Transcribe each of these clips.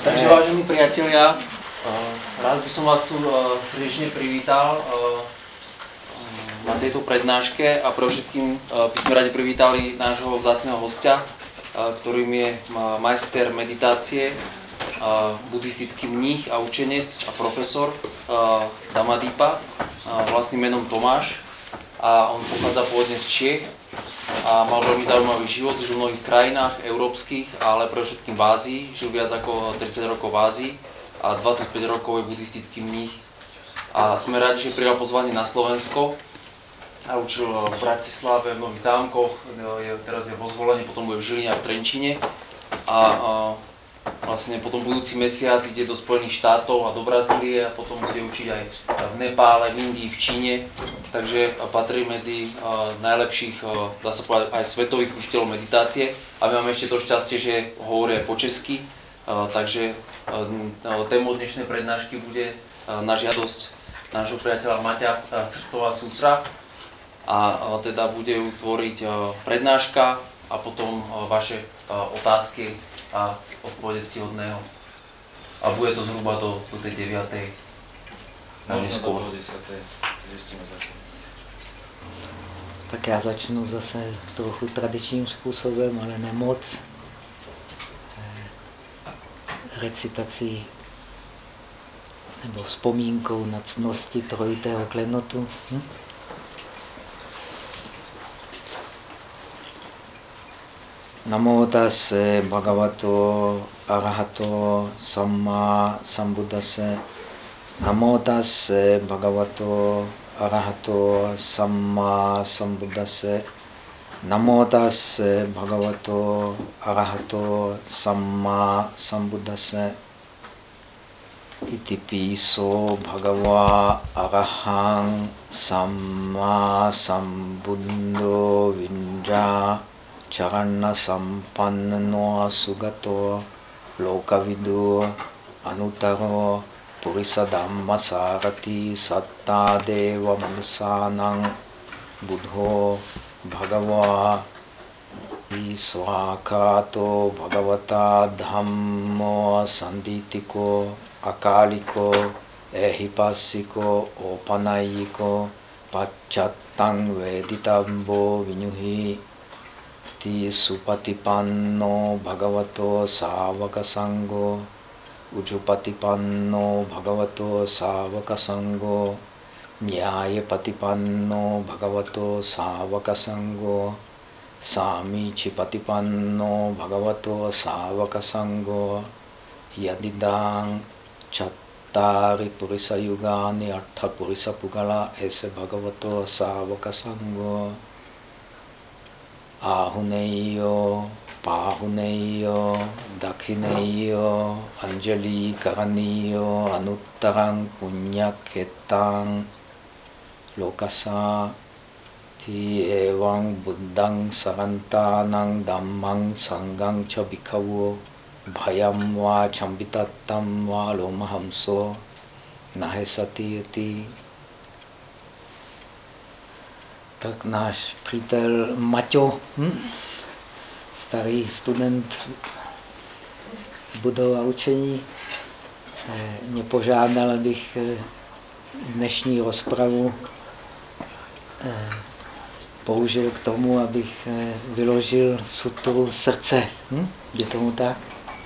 Takže vážení priatelia, rád by som vás tu srdečne privítal na tejto prednáške a pre všetkým by sme radi privítali nášho vzácného hostia, ktorým je majster meditácie, buddhistický mních a učenec a profesor Damadipa, vlastným menom Tomáš. A on pochádza pôvodne z Čiech a mal veľmi zaujímavý život, žil v mnohých krajinách európskych, ale pre všetkým v Ázii, žil viac ako 30 rokov v Ázii a 25 rokov je buddhistický mních. A sme rádi, že prijal pozvanie na Slovensko a učil v Bratislave, v Nových zámkoch, je, teraz je vo zvolení, potom bude v Žiline a v Trenčine. A, a vlastne potom budúci mesiac ide do Spojených štátov a do Brazílie a potom bude učiť aj v Nepále, v Indii, v Číne. Takže patrí medzi najlepších, dá sa povedať, aj svetových učiteľov meditácie. A my máme ešte to šťastie, že hovorí aj po česky. Takže témou dnešnej prednášky bude na žiadosť nášho priateľa Maťa Srdcová sutra. A teda bude ju tvoriť prednáška a potom vaše otázky a odpovědět si hodného. A bude to zhruba do, do té deviaté. Možná do desáté zjistíme zase. Tak já začnu zase trochu tradičním způsobem, ale nemoc. Eh, recitací nebo vzpomínkou na cnosti trojitého klenotu. Hm? නමෝ තස් භගවතෝ අරහතෝ සම්මා සම්බුද්දස්ස. නමෝ තස් භගවතෝ අරහතෝ සම්මා සම්බුද්දස්ස. නමෝ තස් භගවතෝ අරහතෝ සම්මා සම්බුද්දස්ස. ඉතිපිසෝ භගවා අරහං සම්මා සම්බුද්ධෝ විඤ්ඤා චරන්න සම්පන්නනෝ සුගතෝ ලෝකවිදෝ අනුතරෝ පුරිස ධම්මසාරති සත්තා දේව මනුසානං බුද්ධෝ භගවා ඊස්වාකාතෝ භගවතා ධම්මෝ සන්දිතිකෝ අකාලිකෝ එහිපස්සිකෝ ඕපනයිකෝ පච්චත්තං වේදිතම්බෝ විඤුහි अस्ति सुपतिपन्नो भगवतो सावकसङ्गो। उजुपतिपन्नो भगवतो सावकसङ्गो। न्यायपतिपन्नो भगवतो सावकसङ्गो। सामीचिपतिपन्नो भगवतो सावकसङ्गो। यदिदां चत्तारि पुरुषयुगानि अट्ठपुरुषपुगला ऐसे भगवतो सावकसङ्गो। आहुनेयो, पाहुनेयो, दक्षिणेयो अंजलि करणीयो अनुत्तरं पुण्यक्षेत्रं लोकसा थी एवं बुद्धं, सरन्तानं धम्मं संगं च भिक्खवो, भयं वा चम्पितत्तं वा लोमहंसो, नहे हि सतीति tak náš přítel Maťo, hm? starý student budova učení, eh, mě požádal, abych eh, dnešní rozpravu eh, použil k tomu, abych vyložil sutru srdce. Hm? Je tomu tak?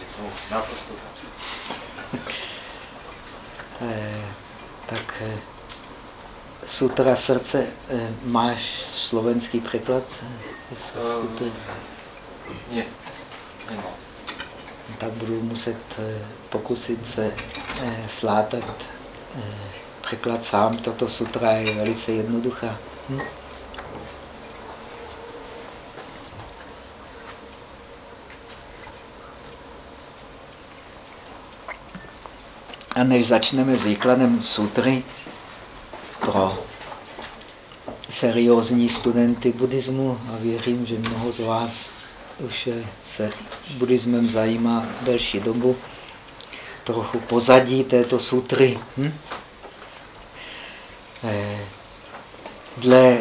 Je tomu naprosto tak. tak Sutra srdce, eh, máš slovenský překlad? Sutry? Ne, nemám. Tak budu muset eh, pokusit se slátat překlad sám. Toto sutra je velice jednoduchá. Hm? A než začneme s výkladem sutry, pro seriózní studenty buddhismu a věřím, že mnoho z vás už se buddhismem zajímá delší dobu. Trochu pozadí této sutry. Hm? Eh, dle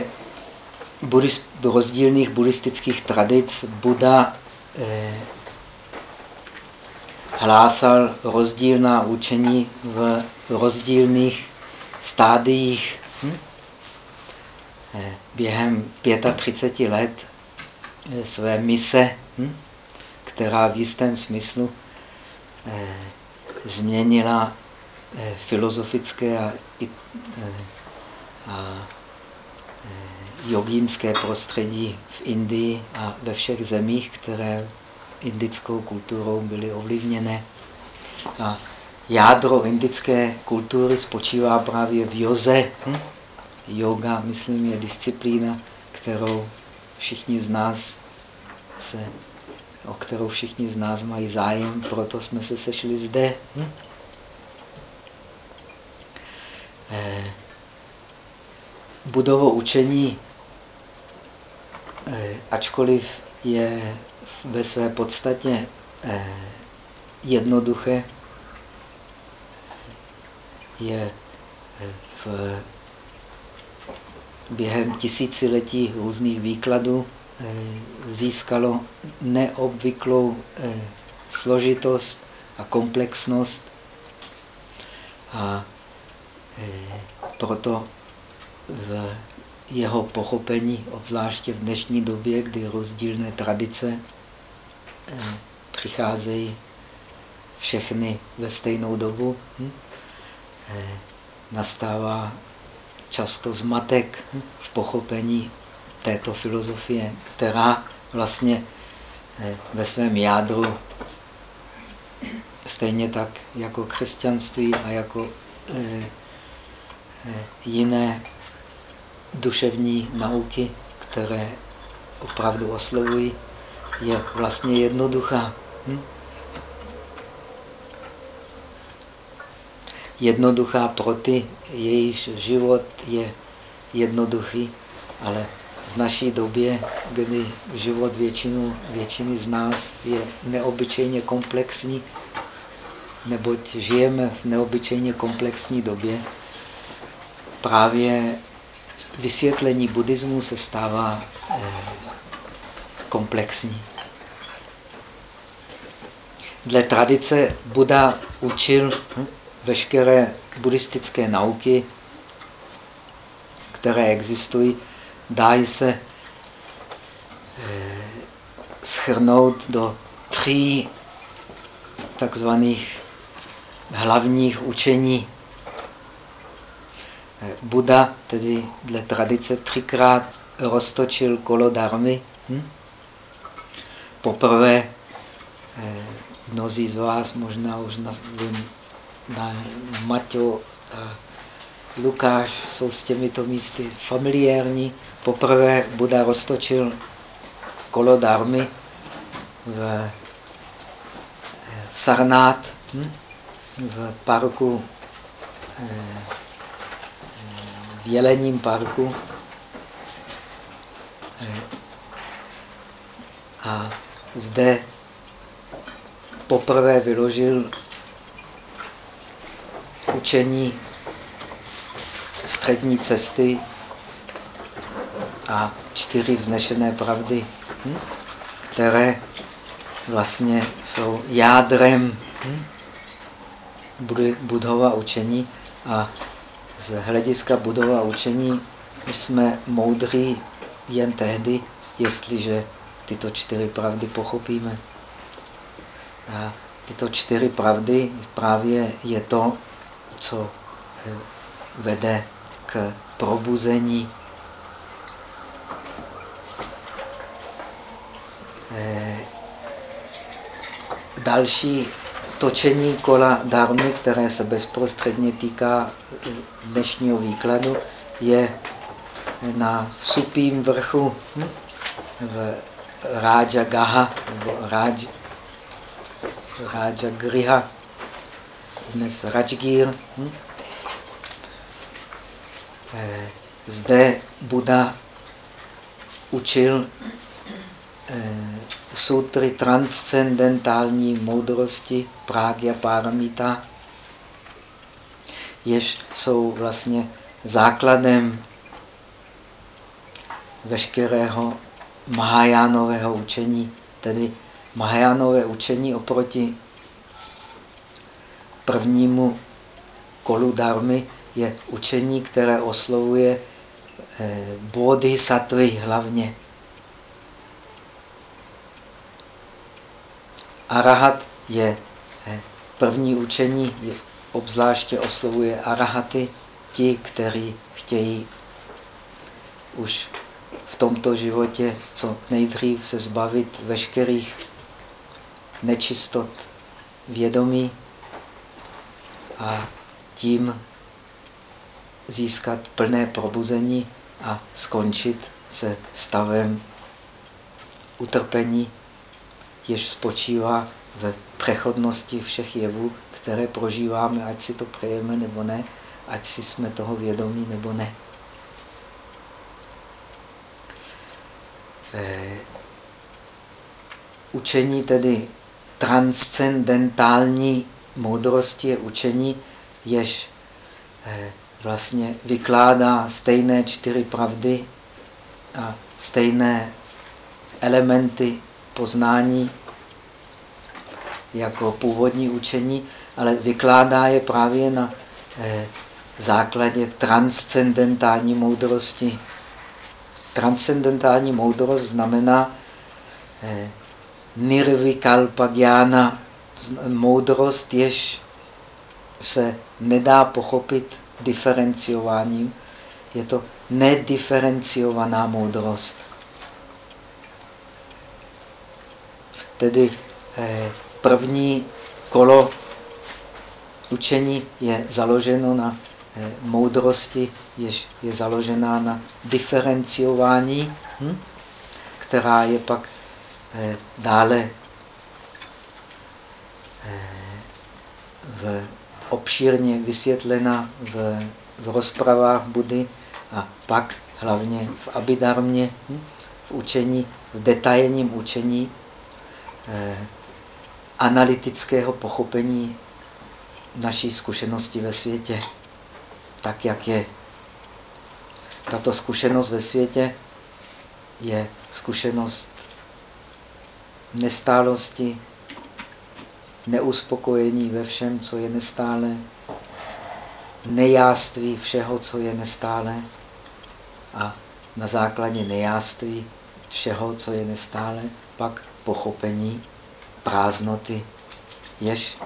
buddhist, rozdílných buddhistických tradic Buddha eh, hlásal rozdílná učení v rozdílných stádiích. Hm? Eh, během 35 let eh, své mise, hm? která v jistém smyslu eh, změnila filozofické a, a jogínské prostředí v Indii a ve všech zemích, které indickou kulturou byly ovlivněné. A jádro indické kultury spočívá právě v joze. Hm? Yoga, myslím, je disciplína, kterou všichni z nás se, o kterou všichni z nás mají zájem, proto jsme se sešli zde. Hm? Eh, budovo učení, eh, ačkoliv je ve své podstatě eh, jednoduché, je eh, v, během tisíciletí různých výkladů eh, získalo neobvyklou složitost a komplexnost a proto v jeho pochopení, obzvláště v dnešní době, kdy rozdílné tradice eh, přicházejí všechny ve stejnou dobu, hm? Eh, nastává často zmatek v pochopení této filozofie, která vlastně eh, ve svém jádru stejně tak jako křesťanství a jako jiné duševní nauky, které opravdu oslovují, je vlastně jednoduchá. Hm? Jednoduchá pro ty, jejíž život je jednoduchý, ale v naší době, kdy život většinu, většiny z nás je neobyčejně komplexní, neboť žijeme v neobyčejně komplexní době, právě vysvětlení buddhismu se stává eh, komplexní. Dle tradice Buddha učil hm, veškeré buddhistické nauky, které existují, dají se eh, schrnout do tří takzvaných hlavních učení Buda, tedy dle tradice, třikrát roztočil kolo darmy. Hm? Poprvé, eh, mnozí z vás možná už na Maťo a Lukáš jsou s těmito místy familiární. Poprvé Buda roztočil kolo darmy v, eh, v Sarnát, hm? v parku eh, v Jelením parku. A zde poprvé vyložil učení střední cesty a čtyři vznešené pravdy, hm, které vlastně jsou jádrem hm, budova učení a z hlediska budova učení jsme moudří jen tehdy, jestliže tyto čtyři pravdy pochopíme. A tyto čtyři pravdy právě je to, co vede k probuzení. Eh, další točení kola darmy, které se bezprostředně týká eh, dnešního výkladu, je na supím vrchu hm, v Raja Gaha, nebo Raj, Raja Griha, dnes Rajgir. Hm. Eh, zde Buda učil eh, sutry transcendentální moudrosti Prágya Paramita, jež jsou vlastně základem veškerého Mahajánového učení. Tedy Mahajánové učení oproti prvnímu kolu darmy je učení, které oslovuje eh, bodhisattvy hlavně. Arahat je eh, první učení, obzvláště oslovuje arahaty, ti, kteří chtějí už v tomto životě co nejdřív se zbavit veškerých nečistot vědomí a tím získat plné probuzení a skončit se stavem utrpení, jež spočívá v přechodnosti všech jevů, které prožíváme, ať si to přejeme nebo ne, ať si jsme toho vědomí nebo ne. Eh, učení tedy transcendentální moudrosti je učení, jež eh, vlastně vykládá stejné čtyři pravdy a stejné elementy poznání jako původní učení, ale vykládá je právě na eh, základě transcendentální moudrosti. Transcendentální moudrost znamená eh, nirvikalpa moudrost, jež se nedá pochopit diferenciováním. Je to nediferenciovaná moudrost. Tedy eh, první kolo učení je založeno na eh, moudrosti, jež je založená na diferenciování, hm? která je pak eh, dále v obšírně vysvětlena v, v rozpravách Budy a pak hlavně v abidarmě, hm, v učení, v detailním učení eh, analytického pochopení naší zkušenosti ve světě, tak jak je. Tato zkušenost ve světě je zkušenost nestálosti, neuspokojení ve všem, co je nestále, nejáství všeho, co je nestále a na základě nejáství všeho, co je nestále, pak pochopení prázdnoty, jež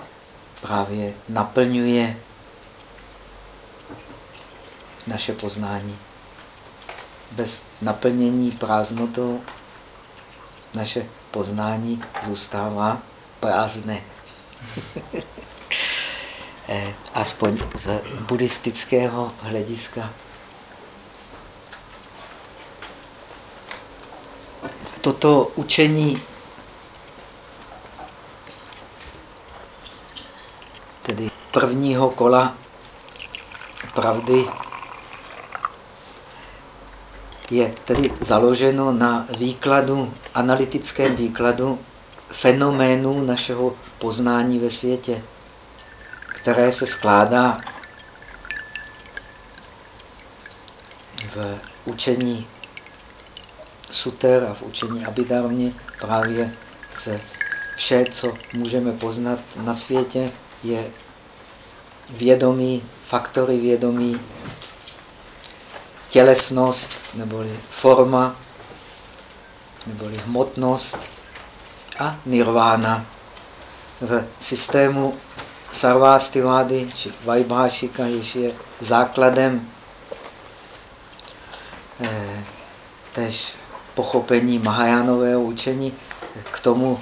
právě naplňuje naše poznání. Bez naplnění prázdnotou naše poznání zůstává prázdné. Eh, aspoň z buddhistického hlediska. Toto učení tedy prvního kola pravdy je tedy založeno na výkladu, analytickém výkladu fenoménů našeho poznání ve světě, které se skládá v učení suter a v učení abidarmě právě se vše, co můžeme poznat na světě, je vědomí, faktory vědomí, tělesnost, neboli forma, neboli hmotnost, a nirvána. V systému sarvástivády, či vajbhášika, jež je základem eh, tež pochopení Mahajánového učení, k tomu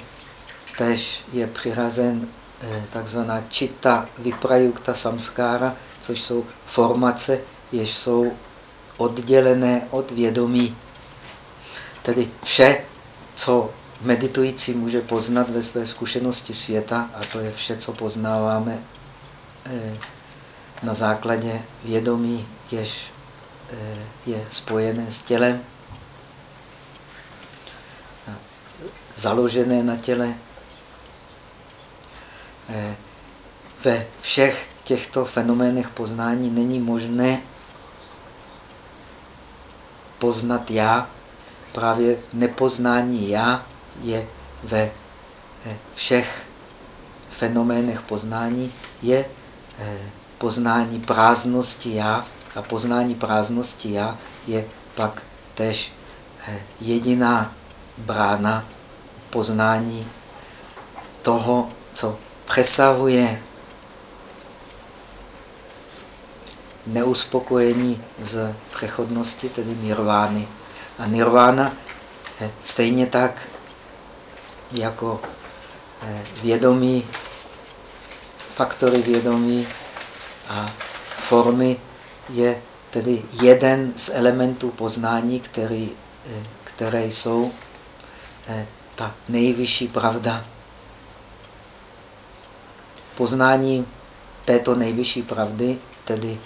tež je přihazen eh, takzvaná čita viprajukta samskára, což jsou formace, jež jsou oddělené od vědomí. Tedy vše, co meditující může poznat ve své zkušenosti světa, a to je vše, co poznáváme eh, na základě vědomí, jež eh, je spojené s tělem, založené na těle. Eh, ve všech těchto fenoménech poznání není možné poznat já, právě nepoznání já je ve eh, všech fenoménech poznání je eh, poznání prázdnosti já a poznání prázdnosti já je pak tež eh, jediná brána poznání toho, co přesahuje neuspokojení z přechodnosti, tedy nirvány. A nirvána stejně tak jako eh, vědomí, faktory vědomí a formy je tedy jeden z elementů poznání, který, eh, které jsou ta nejvyšší pravda. Poznání této nejvyšší pravdy tedy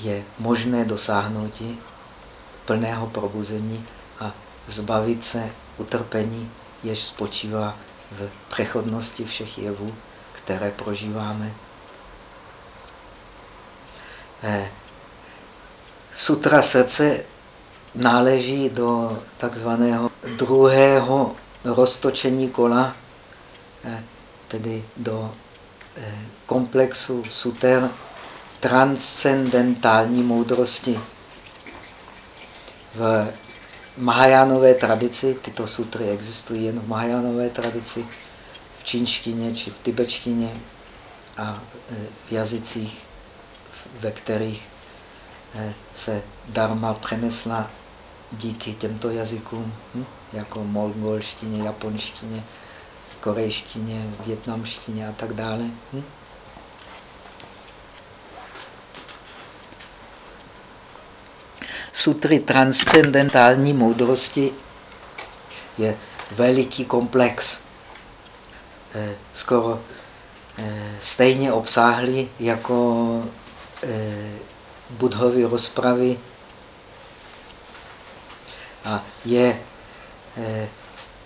je možné dosáhnout plného probuzení a zbavit se utrpení, jež spočívá v přechodnosti všech jevů, které prožíváme. Eh, sutra srdce náleží do takzvaného druhého roztočení kola, eh, tedy do eh, komplexu suter transcendentální moudrosti. V Mahajánové tradici, tyto sutry existují jen v Mahajánové tradici, v čínštině či v tibetštině a e, v jazycích, ve kterých e, se dharma přenesla díky těmto jazykům, hm? jako mongolštině, japonštině, korejštině, větnamštině a tak dále. Sutry transcendentální moudrosti je veliký komplex. Eh, skoro eh, stejně obsáhlý jako eh, budhovy rozpravy a je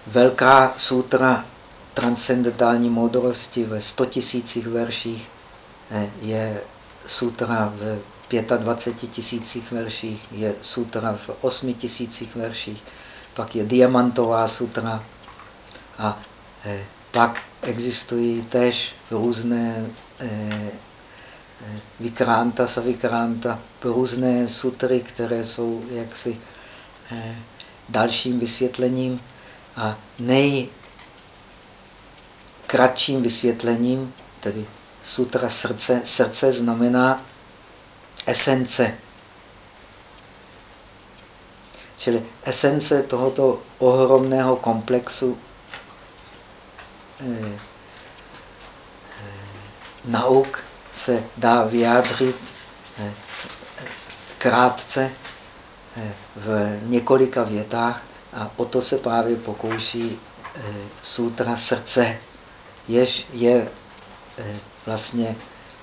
velká sutra transcendentální moudrosti ve 100 tisících verších, je sutra v 25 tisících verších, je sutra v 8 tisících verších, pak je diamantová sutra a eh, pak existují též různé eh, eh, vikranta, savikranta, různé sutry, které jsou jaksi eh, dalším vysvětlením a nejkratším vysvětlením, tedy sutra srdce, srdce znamená esence. Čili esence tohoto ohromného komplexu eh, eh, nauk se dá vyjádřit eh, krátce v několika větách a o to se právě pokouší sutra srdce, jež je vlastně,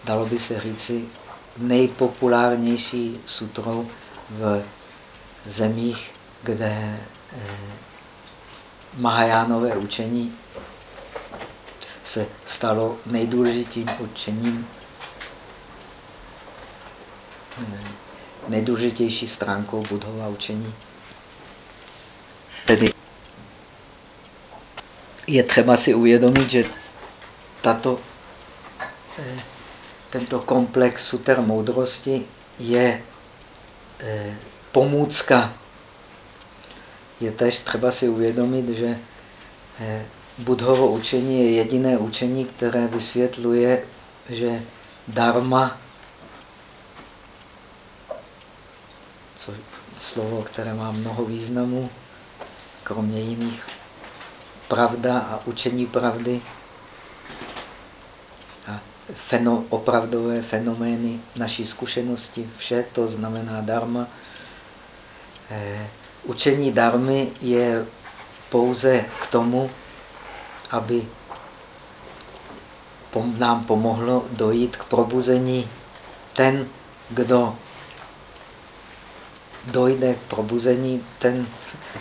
dalo by se říci, nejpopulárnější sutrou v zemích, kde eh, Mahajánové učení se stalo nejdůležitým učením, eh, nejdůležitější stránkou budhova učení. Tedy je třeba si uvědomit, že tato eh, tento komplex suter moudrosti je eh, pomůcka. Je tež třeba si uvědomit, že eh, Budhovo učení je jediné učení, které vysvětluje, že dharma, co slovo, které má mnoho významů, kromě jiných, pravda a učení pravdy, feno, opravdové fenomény naší zkušenosti. Vše to znamená dharma. Eh, učení darmy je pouze k tomu, aby nám pomohlo dojít k probuzení. Ten, kdo dojde k probuzení, ten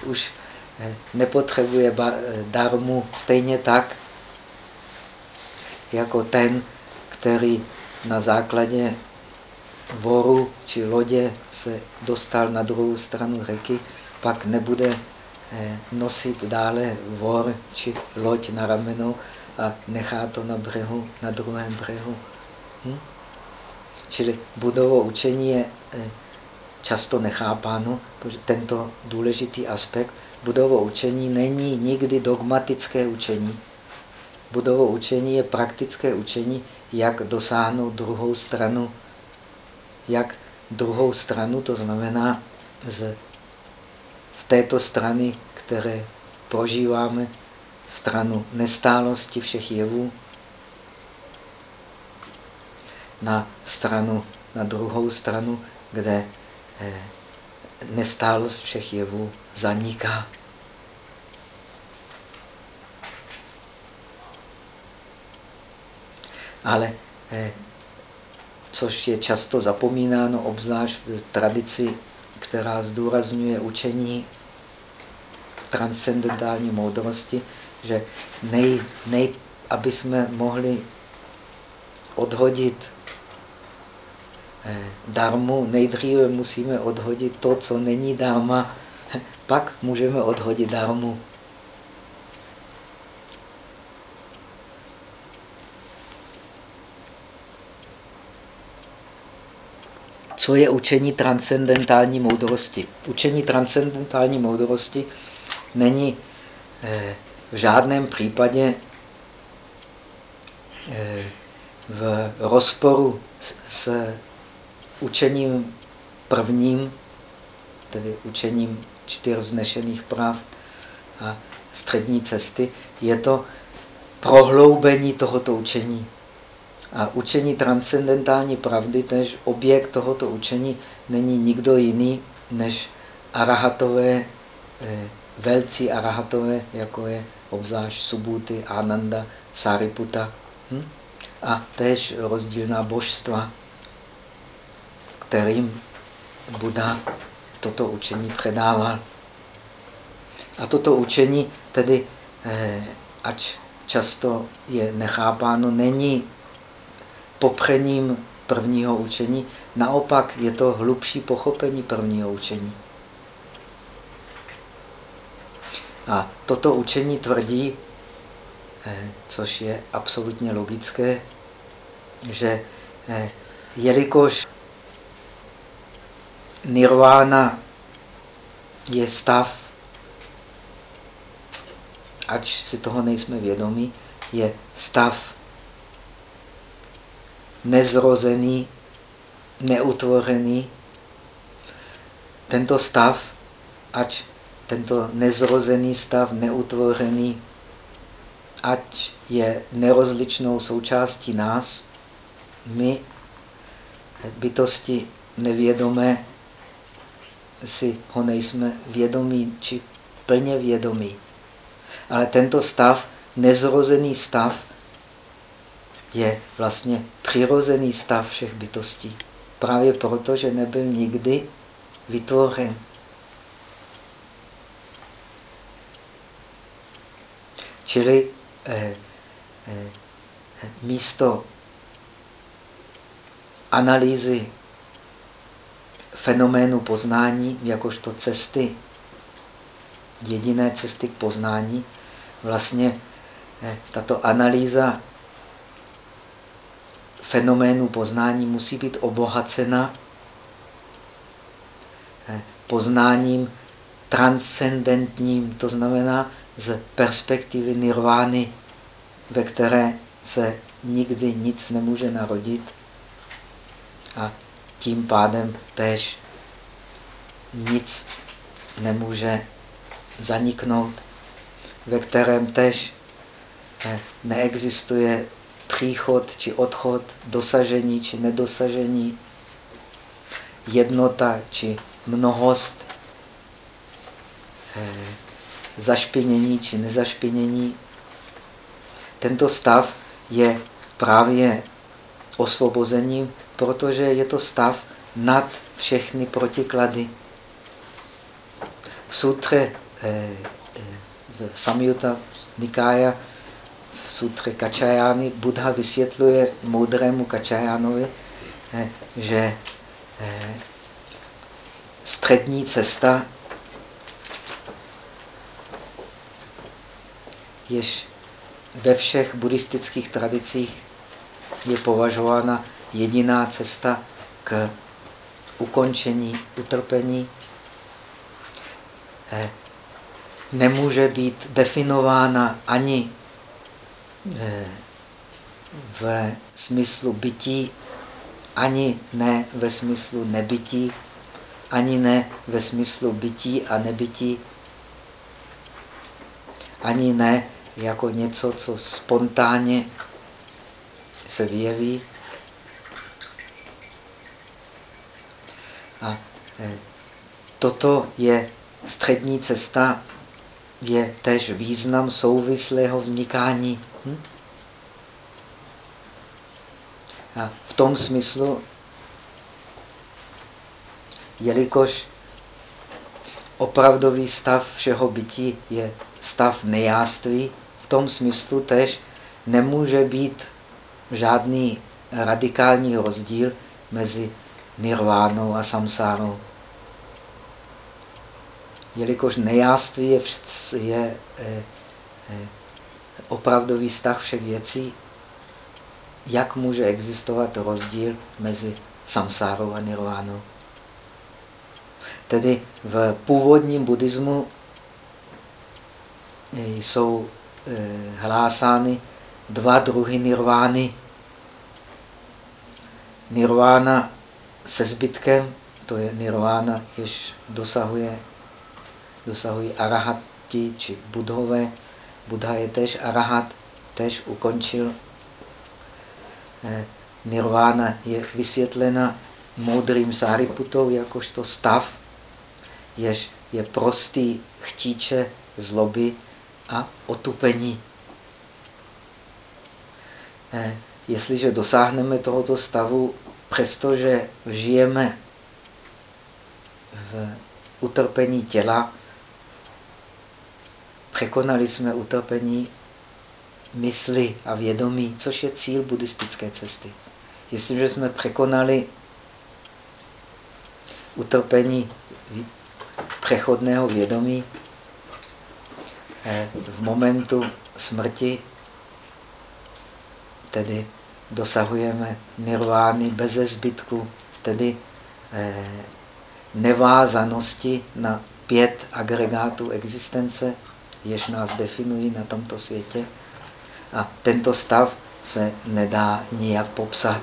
už eh, nepotřebuje darmu stejně tak, jako ten, který na základě voru či lodě se dostal na druhou stranu řeky, pak nebude nosit dále vor či loď na rameno a nechá to na břehu, na druhém břehu. Hm? Čili budovo učení je často nechápáno, tento důležitý aspekt budovo učení není nikdy dogmatické učení. Budovo učení je praktické učení, jak dosáhnout druhou stranu. Jak druhou stranu, to znamená z, z této strany, které prožíváme, stranu nestálosti všech jevů, na stranu, na druhou stranu, kde eh, nestálost všech jevů zaniká. Ale eh, což je často zapomínáno, obzvlášť v tradici, která zdůrazňuje učení transcendentální moudrosti, že nej, nej, aby jsme mohli odhodit eh, darmu, nejdříve musíme odhodit to, co není dharma, pak můžeme odhodit darmu. Co je učení transcendentální moudrosti? Učení transcendentální moudrosti není eh, v žádném případě eh, v rozporu s, s učením prvním, tedy učením čtyř vznešených práv a střední cesty, je to prohloubení tohoto učení. A učení transcendentální pravdy, tež objekt tohoto učení, není nikdo jiný než arahatové, eh, velcí arahatové, jako je obzvlášť Subhuti, Ananda, Sariputa. Hm? A též rozdílná božstva, kterým Buddha toto učení předával. A toto učení tedy, eh, ač často je nechápáno, není popřením prvního učení, naopak je to hlubší pochopení prvního učení. A toto učení tvrdí, eh, což je absolutně logické, že eh, jelikož nirvána je stav, ač si toho nejsme vědomí, je stav nezrozený, neutvořený. Tento stav, ač tento nezrozený stav, neutvořený, ať je nerozličnou součástí nás, my, bytosti nevědomé, si ho nejsme vědomí či plně vědomí. Ale tento stav, nezrozený stav, je vlastně přirozený stav všech bytostí. Právě proto, že nebyl nikdy vytvořen. Čili eh, eh, místo analýzy fenoménu poznání jakožto cesty, jediné cesty k poznání, vlastně eh, tato analýza fenoménu poznání musí být obohacena eh, poznáním transcendentním, to znamená z perspektivy nirvány, ve které se nikdy nic nemůže narodit a tím pádem též nic nemůže zaniknout, ve kterém též eh, neexistuje příchod či odchod, dosažení či nedosažení, jednota či mnohost, eh, zašpinění či nezašpinění. Tento stav je právě osvobozením, protože je to stav nad všechny protiklady. V sutře eh, eh, Samyuta Nikája sutře Kačajány Buddha vysvětluje moudrému Kačajánovi, eh, že střední cesta jež ve všech buddhistických tradicích je považována jediná cesta k ukončení utrpení, eh, nemůže být definována ani eh, v smyslu bytí, ani ne ve smyslu nebytí, ani ne ve smyslu bytí a nebytí, ani ne jako něco, co spontánně se vyjeví. A e, toto je střední cesta, je tež význam souvislého vznikání. Hm? A v tom smyslu, jelikož opravdový stav všeho bytí je stav nejáství, v tom smyslu tež nemůže být žádný radikální rozdíl mezi nirvánou a samsárou. Jelikož nejáství je, je eh, eh, opravdový stav všech věcí, jak může existovat rozdíl mezi samsárou a nirvánou. Tedy v původním buddhismu jsou eh, hlásány dva druhy nirvány. Nirvána se zbytkem, to je nirvána, jež dosahuje, dosahují arahati či budhové. Buddha je tež arahat, tež ukončil. Eh, nirvána je vysvětlena moudrým sáriputou jakožto stav, jež je prostý chtíče zloby a otupení. Eh, jestliže dosáhneme tohoto stavu, přestože žijeme v utrpení těla, překonali jsme utrpení mysli a vědomí, což je cíl buddhistické cesty. Jestliže jsme překonali utrpení přechodného vědomí, eh, v momentu smrti tedy dosahujeme nirvány bez zbytku, tedy eh, nevázanosti na pět agregátů existence, jež nás definují na tomto světě. A tento stav se nedá nijak popsat.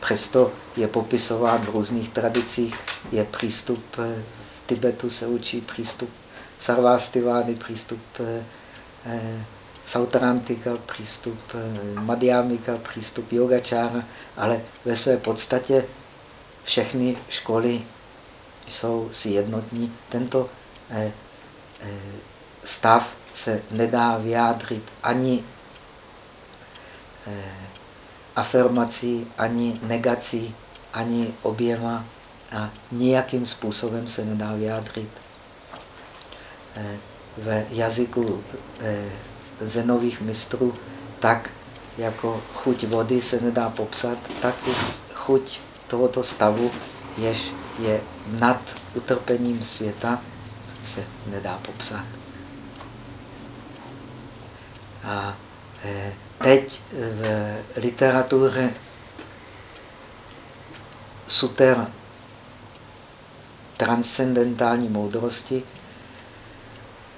Přesto je popisován v různých tradicích. Je přístup, eh, v Tibetu se učí přístup Sarvastivány, přístup eh, Sautrantika, přístup eh, Madhyamika, přístup Yogačára, ale ve své podstatě všechny školy jsou si jednotní. Tento eh, eh, stav se nedá vyjádřit ani afirmací, ani negací, ani oběma a nijakým způsobem se nedá vyjádřit. V jazyku zenových mistrů, tak jako chuť vody se nedá popsat, tak i chuť tohoto stavu, jež je nad utrpením světa, se nedá popsat. A e, teď v literatuře suter transcendentální moudrosti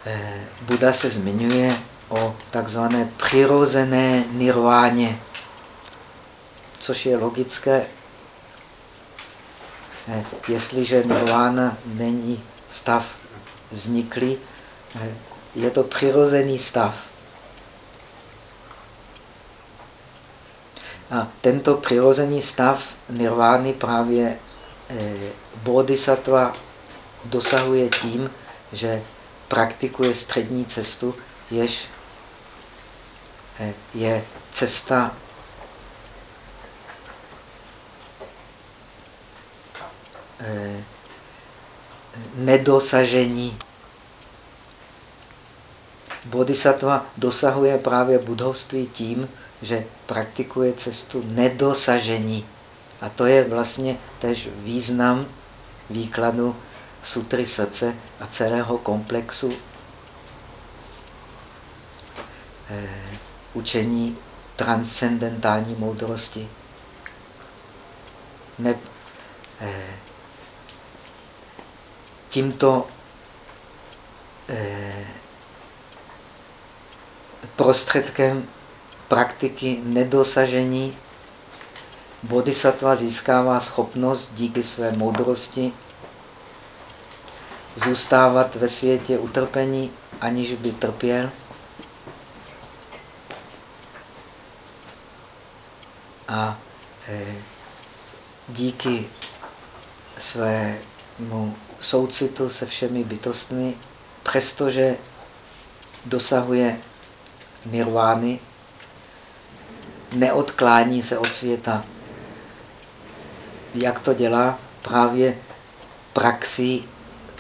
e, Buda se zmiňuje o takzvané přirozené nirváně, což je logické. Eh, jestliže nirvána není stav vzniklý, eh, je to přirozený stav. A tento přirozený stav nirvány právě eh, bodhisattva dosahuje tím, že praktikuje střední cestu, jež Eh, je cesta eh, nedosažení. Bodhisattva dosahuje právě budovství tím, že praktikuje cestu nedosažení. A to je vlastně tež význam výkladu sutry srdce a celého komplexu eh, učení transcendentální moudrosti. Ne, eh, tímto eh, prostředkem praktiky nedosažení bodhisattva získává schopnost díky své moudrosti zůstávat ve světě utrpení, aniž by trpěl. A eh, díky svému soucitu se všemi bytostmi, přestože dosahuje nirvány, neodklání se od světa. Jak to dělá? Právě praxi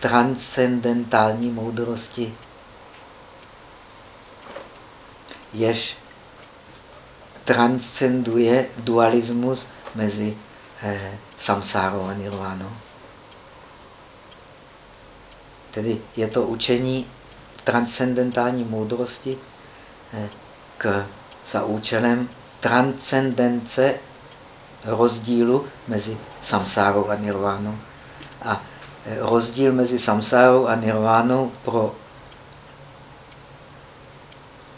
transcendentální moudrosti, jež transcenduje dualismus mezi eh, samsárou a nirvánou. Tedy je to učení transcendentální moudrosti eh, k, za účelem transcendence rozdílu mezi samsárou a nirvánou. A eh, rozdíl mezi samsárou a nirvánou pro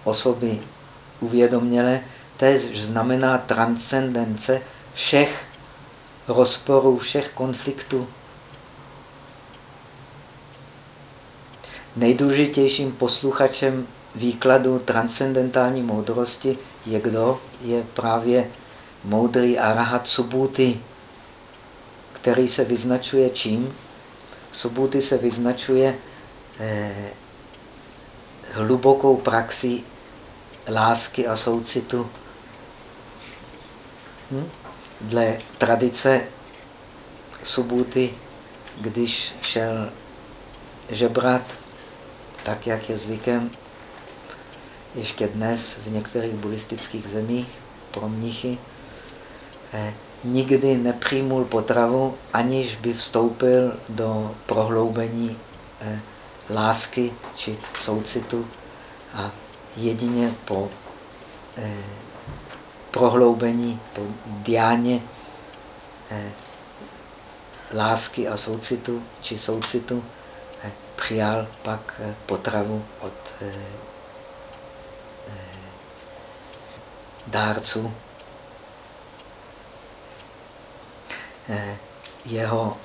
osoby uvědomělé tež znamená transcendence všech rozporů, všech konfliktů. Nejdůležitějším posluchačem výkladu transcendentální moudrosti je kdo? Je právě moudrý arahat Subhuti, který se vyznačuje čím? Subhuti se vyznačuje eh, hlubokou praxi lásky a soucitu. Hm? Dle tradice Subhuti, když šel žebrat, tak jak je zvykem, ještě dnes v některých buddhistických zemích pro mnichy, eh, nikdy nepřijmul potravu, aniž by vstoupil do prohloubení eh, lásky či soucitu a jedině po eh, prohloubení, po diáně lásky a soucitu či soucitu přijal pak eh, potravu od eh, eh, dárců. Eh, jeho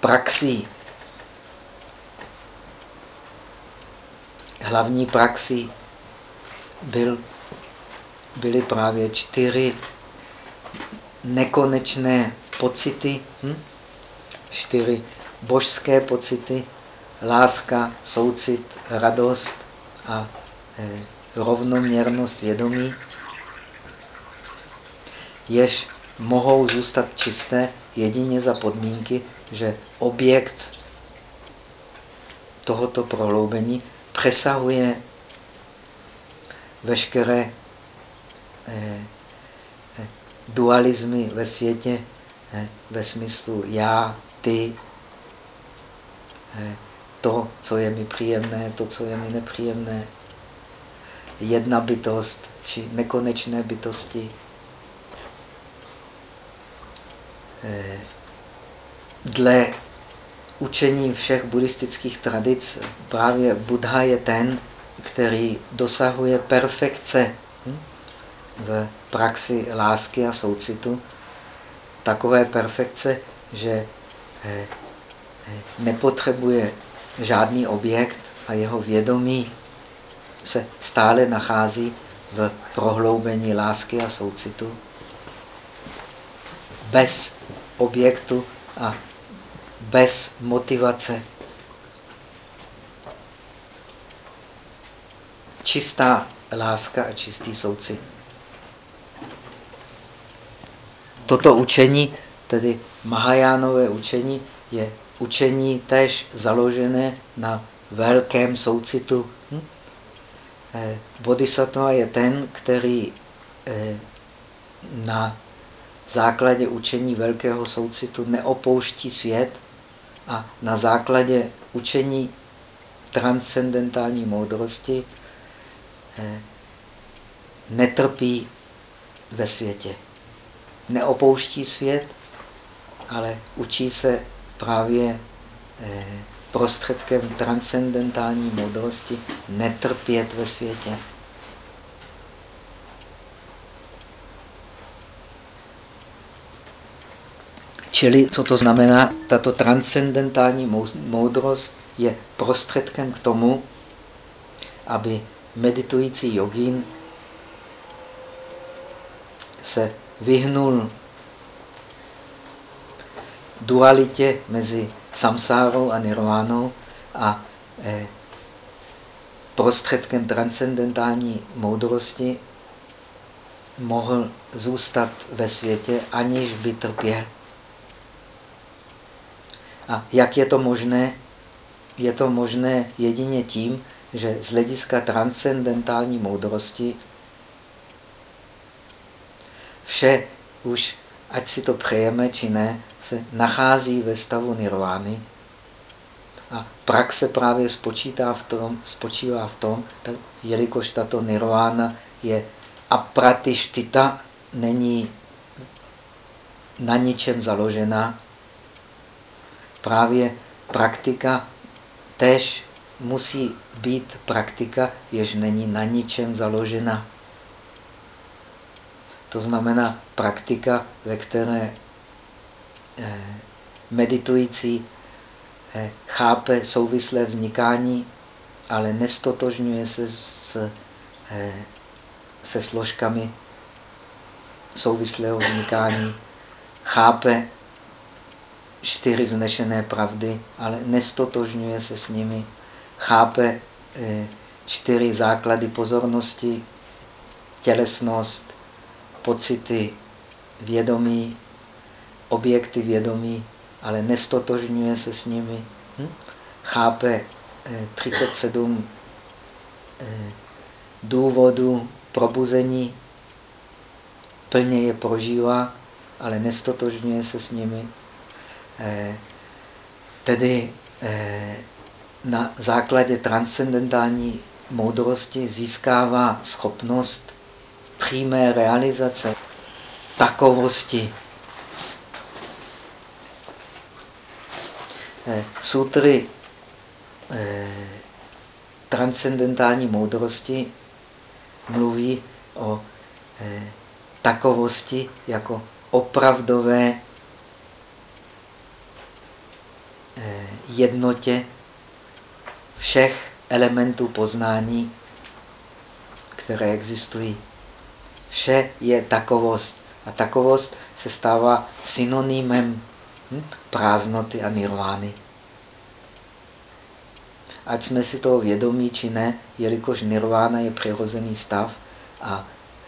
praxí hlavní praxi byl, byly právě čtyři nekonečné pocity, hm? čtyři božské pocity, láska, soucit, radost a eh, rovnoměrnost vědomí, jež mohou zůstat čisté jedině za podmínky, že objekt tohoto prohloubení přesahuje veškeré eh, eh, dualismy ve světě ve smyslu já, ty, to, co je mi příjemné, to, co je mi nepříjemné, jedna bytost či nekonečné bytosti. Eh, dle učení všech buddhistických tradic právě Buddha je ten, který dosahuje perfekce hm, v praxi lásky a soucitu. Takové perfekce, že eh, eh, nepotřebuje žádný objekt a jeho vědomí se stále nachází v prohloubení lásky a soucitu. Bez objektu a bez motivace. Čistá láska a čistý soucit. Toto učení, tedy Mahajánové učení, je učení též založené na velkém soucitu. Hm? Eh, bodhisattva je ten, který eh, na základě učení velkého soucitu neopouští svět, a na základě učení transcendentální moudrosti eh, netrpí ve světě. Neopouští svět, ale učí se právě eh, prostředkem transcendentální moudrosti netrpět ve světě. Čili co to znamená? Tato transcendentální moudrost je prostředkem k tomu, aby meditující jogín se vyhnul dualitě mezi samsárou a nirvánou a eh, prostředkem transcendentální moudrosti mohl zůstat ve světě, aniž by trpěl. A jak je to možné? Je to možné jedině tím, že z hlediska transcendentální moudrosti vše už, ať si to přejeme či ne, se nachází ve stavu nirvány. A praxe právě spočítá v tom, spočívá v tom, tak, jelikož tato nirvána je apratištita, není na ničem založená, právě praktika tež musí být praktika, jež není na ničem založena. To znamená praktika, ve které eh, meditující eh, chápe souvislé vznikání, ale nestotožňuje se s, eh, se složkami souvislého vznikání, chápe čtyři vznešené pravdy, ale nestotožňuje se s nimi, chápe čtyři základy pozornosti, tělesnost, pocity, vědomí, objekty vědomí, ale nestotožňuje se s nimi. Hm? Chápe 37 eh, eh, důvodů probuzení, plně je prožívá, ale nestotožňuje se s nimi. Eh, tedy na základě transcendentální moudrosti získává schopnost přímé realizace takovosti. Eh, sutry transcendentální moudrosti mluví o takovosti jako opravdové Eh, jednotě všech elementů poznání, které existují. Vše je takovost. A takovost se stává synonymem hm, prázdnoty a nirvány. Ať jsme si toho vědomí či ne, jelikož nirvána je přirozený stav a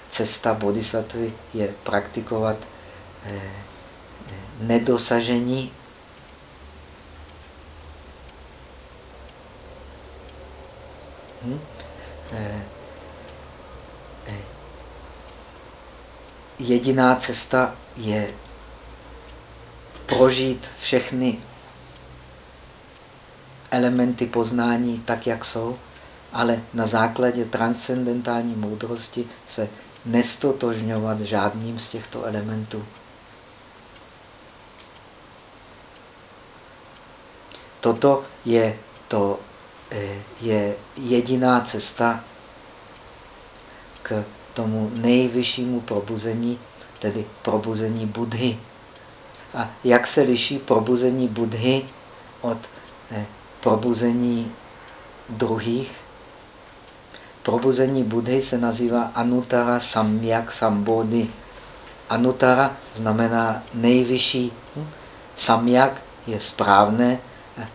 cesta bodhisattvy je praktikovat eh, eh, nedosažení Hm? Eh, jediná cesta je prožít všechny elementy poznání tak, jak jsou, ale na základě transcendentální moudrosti se nestotožňovat žádným z těchto elementů. Toto je to Eh, je jediná cesta k tomu nejvyššímu probuzení, tedy probuzení Budhy. A jak se liší probuzení Budhy od eh, probuzení druhých? Probuzení Budhy se nazývá Anutara Samyak Sambodhi. Anutara znamená nejvyšší. Samyak je správné.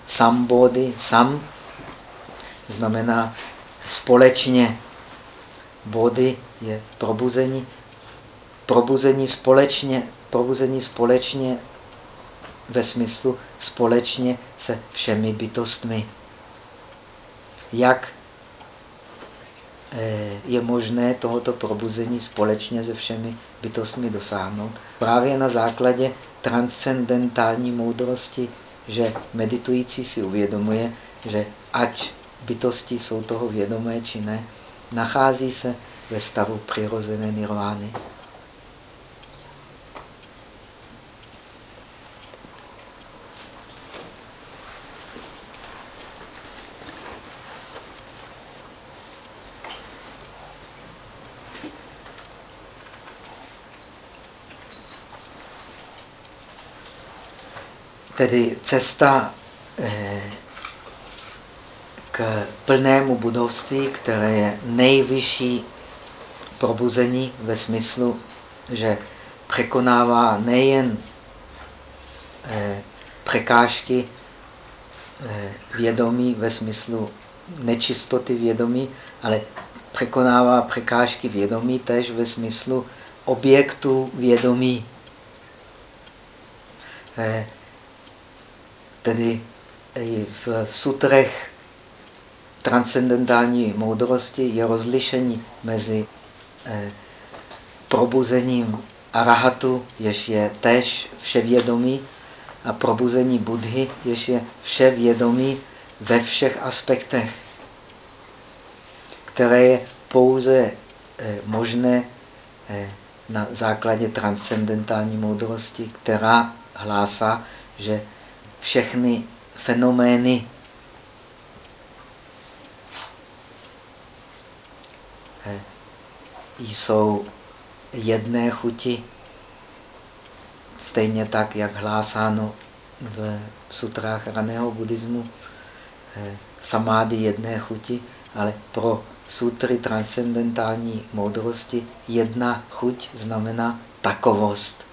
Sambodhi, sam znamená společně. Body je probuzení. Probuzení společně, probuzení společně ve smyslu společně se všemi bytostmi. Jak eh, je možné tohoto probuzení společně se všemi bytostmi dosáhnout? Právě na základě transcendentální moudrosti, že meditující si uvědomuje, že ať bytosti jsou toho vědomé či ne, nachází se ve stavu přirozené nirvány. Tedy cesta eh, k plnému budovství, které je nejvyšší probuzení ve smyslu, že překonává nejen eh, překážky eh, vědomí ve smyslu nečistoty vědomí, ale překonává překážky vědomí tež ve smyslu objektu vědomí. Tedy v, sutrech transcendentální moudrosti je rozlišení mezi eh, probuzením arahatu, jež je též vševědomí, a probuzení Budhy, jež je vševědomí ve všech aspektech, které je pouze eh, možné eh, na základě transcendentální moudrosti, která hlásá, že všechny fenomény jsou jedné chuti, stejně tak, jak hlásáno v sutrách raného buddhismu, samády jedné chuti, ale pro sutry transcendentální moudrosti jedna chuť znamená takovost.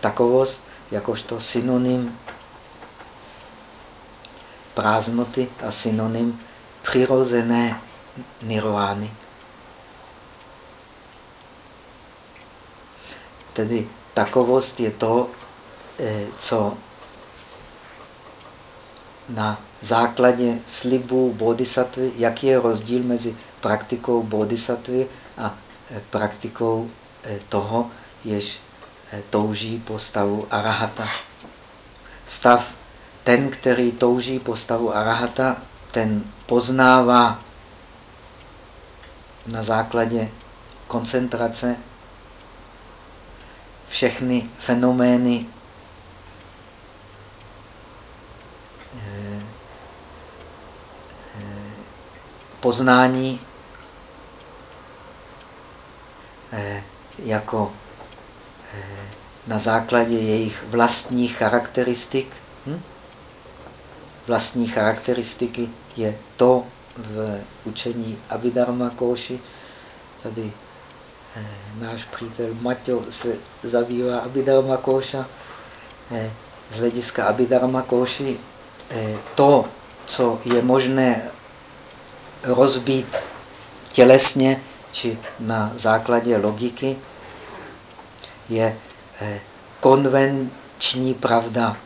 Takovost jakožto synonym prázdnoty a synonym přirozené nirvány. Tedy takovost je to, eh, co na základě slibů bodhisattvy, jaký je rozdíl mezi praktikou bodhisattvy a eh, praktikou eh, toho, jež touží po stavu arahata. Stav, ten, který touží po stavu arahata, ten poznává na základě koncentrace všechny fenomény eh, eh, poznání eh, jako na základě jejich vlastních charakteristik. Hm? Vlastní charakteristiky je to v učení Abhidharma Koši. Tady eh, náš přítel Maťo se zabývá Abhidharma Koša. Eh, z hlediska Abhidharma Koši eh, to, co je možné rozbít tělesně či na základě logiky, je eh, konvenční pravda,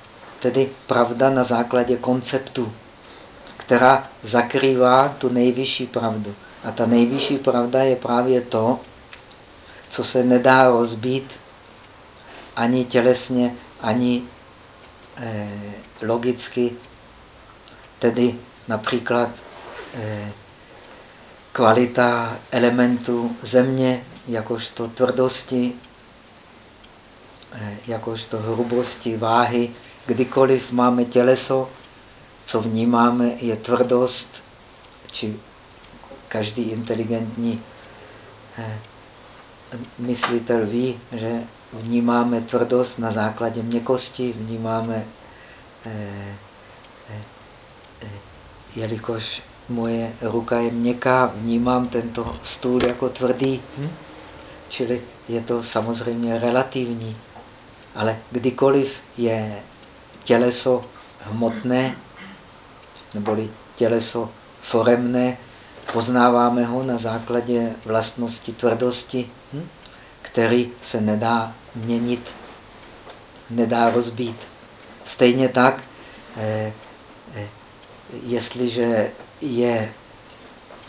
tedy pravda na základě konceptu která zakrývá tu nejvyšší pravdu. A ta nejvyšší pravda je právě to, co se nedá rozbít ani tělesně, ani eh, logicky. Tedy například eh, kvalita elementu země, jakožto tvrdosti, eh, jakožto hrubosti, váhy. Kdykoliv máme těleso, co vnímáme, je tvrdost, či každý inteligentní eh, myslitel ví, že vnímáme tvrdost na základě měkosti, vnímáme, eh, eh, jelikož moje ruka je měkká, vnímám tento stůl jako tvrdý. Hm? Čili je to samozřejmě relativní. Ale kdykoliv je těleso hmotné, neboli těleso foremné, poznáváme ho na základě vlastnosti tvrdosti, hm? který se nedá měnit, nedá rozbít. Stejně tak, eh, eh, jestliže je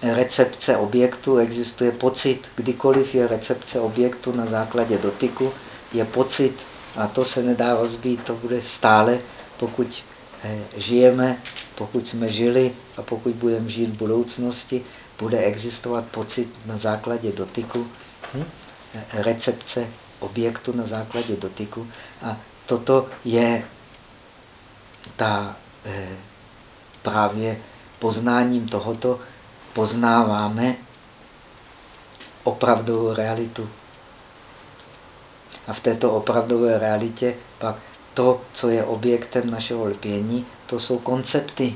recepce objektu, existuje pocit, kdykoliv je recepce objektu na základě dotyku, je pocit a to se nedá rozbít, to bude stále, pokud žijeme, pokud jsme žili a pokud budeme žít v budoucnosti, bude existovat pocit na základě dotyku, hm? recepce objektu na základě dotyku. A toto je ta eh, právě poznáním tohoto poznáváme opravdovou realitu. A v této opravdové realitě pak to, co je objektem našeho lpění, to jsou koncepty.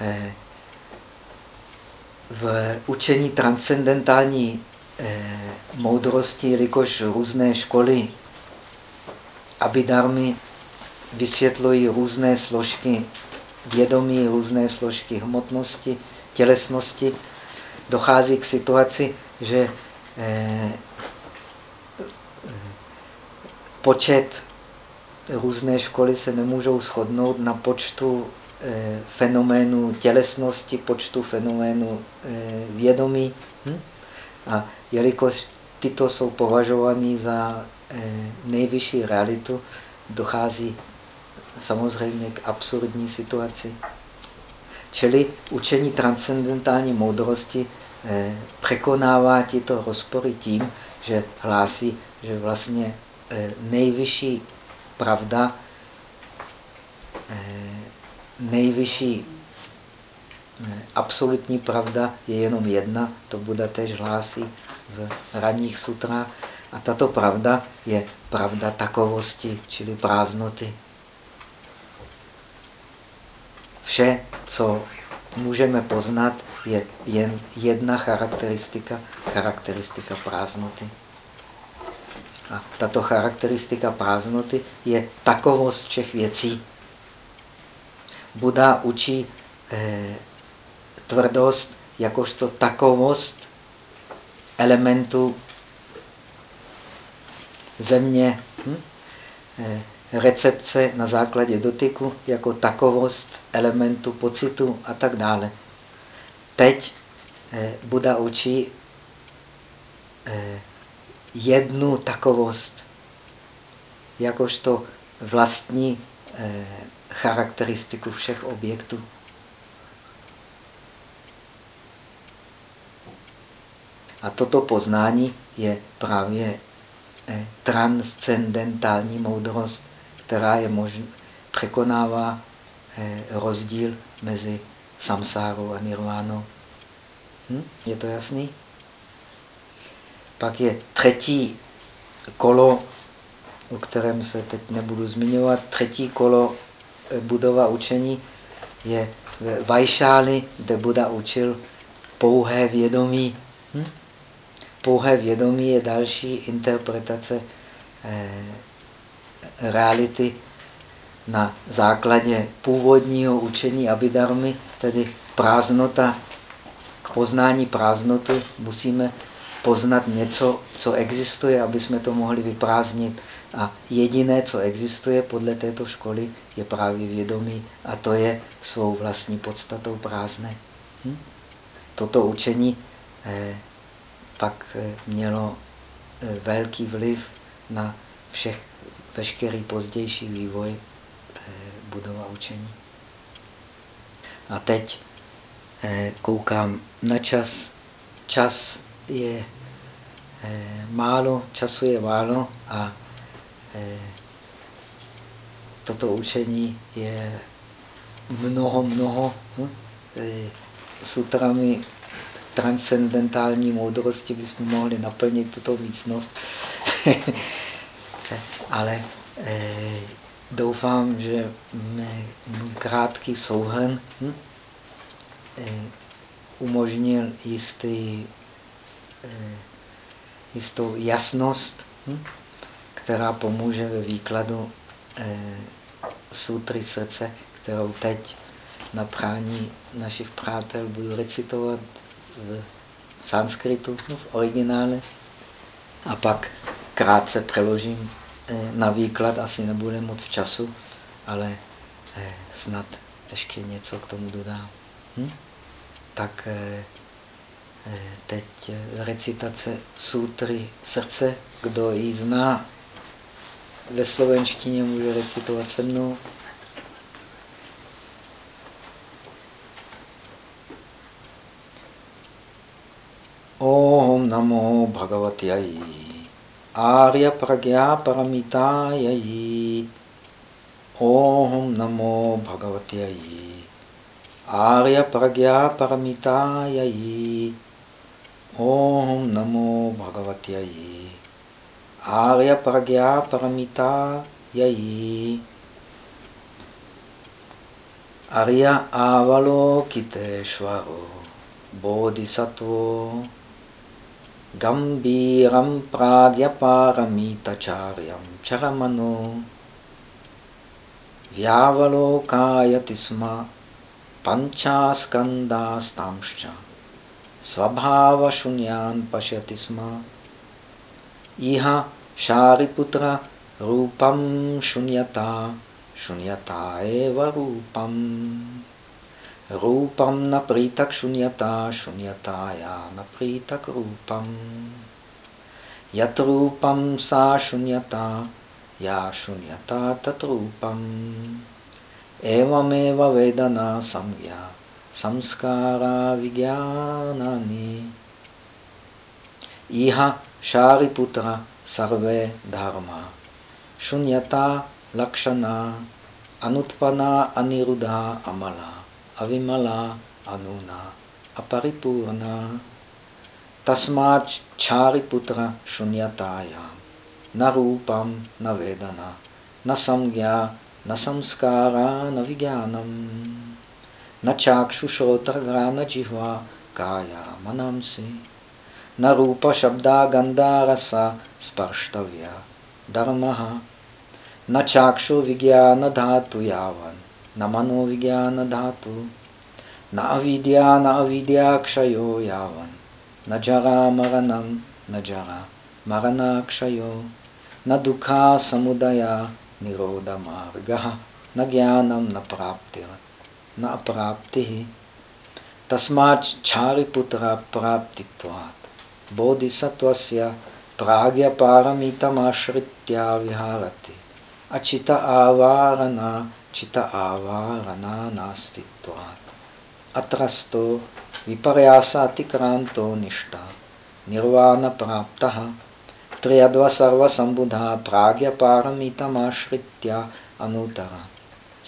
Eh, v učení transcendentální eh, moudrosti, jelikož různé školy abidarmy vysvětlují různé složky vědomí, různé složky hmotnosti, tělesnosti, dochází k situaci, že eh, počet různé školy se nemůžou shodnout na počtu eh, fenoménů tělesnosti, počtu fenoménů eh, vědomí. Hm? A jelikož tyto jsou považovány za nejvyšší realitu, dochází samozřejmě k absurdní situaci. Čili učení transcendentální moudrosti eh, překonává tyto rozpory tím, že hlásí, že vlastně eh, nejvyšší pravda, eh, nejvyšší absolutní pravda je jenom jedna, to Buda tež hlásí v ranních sutrách. A tato pravda je pravda takovosti, čili prázdnoty. Vše, co můžeme poznat, je jen jedna charakteristika, charakteristika prázdnoty. A tato charakteristika prázdnoty je takovost všech věcí. Buda učí eh, tvrdost jakožto takovost elementu země. Hm? Eh, recepce na základě dotyku jako takovost elementu pocitu a tak dále. Teď eh, Buda učí eh, jednu takovost, jakožto vlastní eh, charakteristiku všech objektů. A toto poznání je právě transcendentální moudrost která je možná, překonává eh, rozdíl mezi samsárou a nirvánou. Hm? Je to jasný? Pak je třetí kolo, o kterém se teď nebudu zmiňovat. Třetí kolo eh, budova učení je v Vajšáli, kde Buda učil pouhé vědomí. Hm? Pouhé vědomí je další interpretace eh, reality na základě původního učení Abidarmy, tedy prázdnota, k poznání prázdnoty musíme poznat něco, co existuje, aby jsme to mohli vyprázdnit. A jediné, co existuje podle této školy, je právě vědomí a to je svou vlastní podstatou prázdné. Hm? Toto učení eh, pak eh, mělo eh, velký vliv na všech veškerý pozdější vývoj eh, budova učení. A teď eh, koukám na čas. Čas je eh, málo, času je málo a toto učení je mnoho, mnoho hm? sutrami transcendentální moudrosti bychom mohli naplnit tuto místnost. ale eh, doufám, že krátký souhrn hm, eh, umožnil jistý, eh, jistou jasnost, hm, která pomůže ve výkladu eh, sutry srdce, kterou teď na prání našich přátel budu recitovat v sanskritu, no, v originále, a pak krátce přeložím na výklad asi nebude moc času, ale eh, snad ještě něco k tomu dodám. Hm? Tak eh, eh, teď recitace sutry srdce. Kdo ji zná ve slovenštině, může recitovat se mnou. Om namo bhagavatyai आर्यप्रज्ञापरमितायै। ॐ नमो भगवत्यै। आर्यप्रज्ञापरमितायै। ॐ नमो भगवत्यै। आर्यप्रज्ञापरमितायै। अर्य आवलोकितेश्वरो बोधिसत्त्वो। गम्भीरं प्राग्यपागमीतचार्यं चरमनो। व्यावलोकायति स्म पञ्चास्कन्दास्तांश्च स्वभावशून्यान् पश्यति स्म। इह शारिपुत्ररूपं शून्यता शून्यता एव रूपम्। रूपं न प्रीतक् शून्यता शून्यताया न प्रीतक् रूपम् यत् सा शून्यता या शून्यता तत् एवमेव वेदना संज्ञा संस्कारा विज्ञानानि इह शारिपुत्र सर्वे धर्म शून्यता लक्षणा अनुत्पन्ना अनिरुद्धा अमला Avimala Anuna Aparipurna Tasmach Chariputra Shunyatayam Narupam Navedana Nasamgya Nasamskara Navigyanam न चाक्षुषोत्रग्रा न जिह्वा काया मनंसि न रूपशब्दागन्धारसा स्पर्ष्टव्या धर्मः न Dhatu Yavan न मनोविज्ञानधातु न अविद्या, न अविद्याक्षयो यावन्। न जरामरणं न जरा मरणाक्षयो। न दुःखा समुदया, निरोधमार्गः। न ज्ञानं, न प्राप्तिर् न अप्राप्तिः। तस्माच्छारिपुत्रप्राप्तित्वात् बोधिसत्त्वस्य प्राज्ञपारमितमाश्रित्या विहारति। अचित आवारणा चित आवारणा नास्तित्वात् अत्रस्तो विपर्यासातिक्रान्तो निष्ठा निर्वाणप्राप्तः त्र्यद्वसर्वसम्बुधा प्राज्ञपारमितमाश्रित्य अनुतर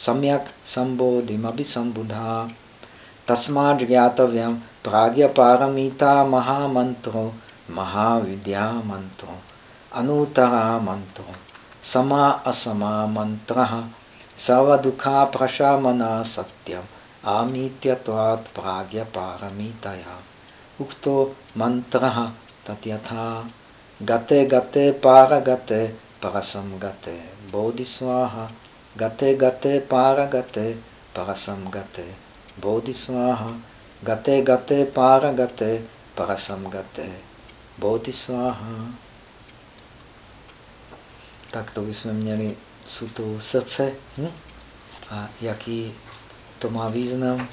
सम्यक् सम्बोधिमपि सम्बुधा तस्मात् ज्ञातव्यं प्राज्ञपारमिता महामन्त्रो महाविद्यामन्त्रो अनूतरा मन्त्रो समा असमा मन्त्रः viparyasati kranto nishta nirvana praptaha triyadva sarva sambudha pragya paramita mashritya anutara samyak sambodhim abhisambudha tasmad jnatavyam pragya paramita mahamantro mahavidya mantro anutara mantro sama asama mantraha Sava dukha prashamana satyam amityatvat pragya paramitaya ukto mantraha tatyatha gate gate paragate parasam gate bodhisvaha. Gate gate paragate parasam gate bodhisvaha. Gate gate paragate parasam gate bodhisvaha. Tak to bychom měli sutu srdce hm? a jaký to má význam.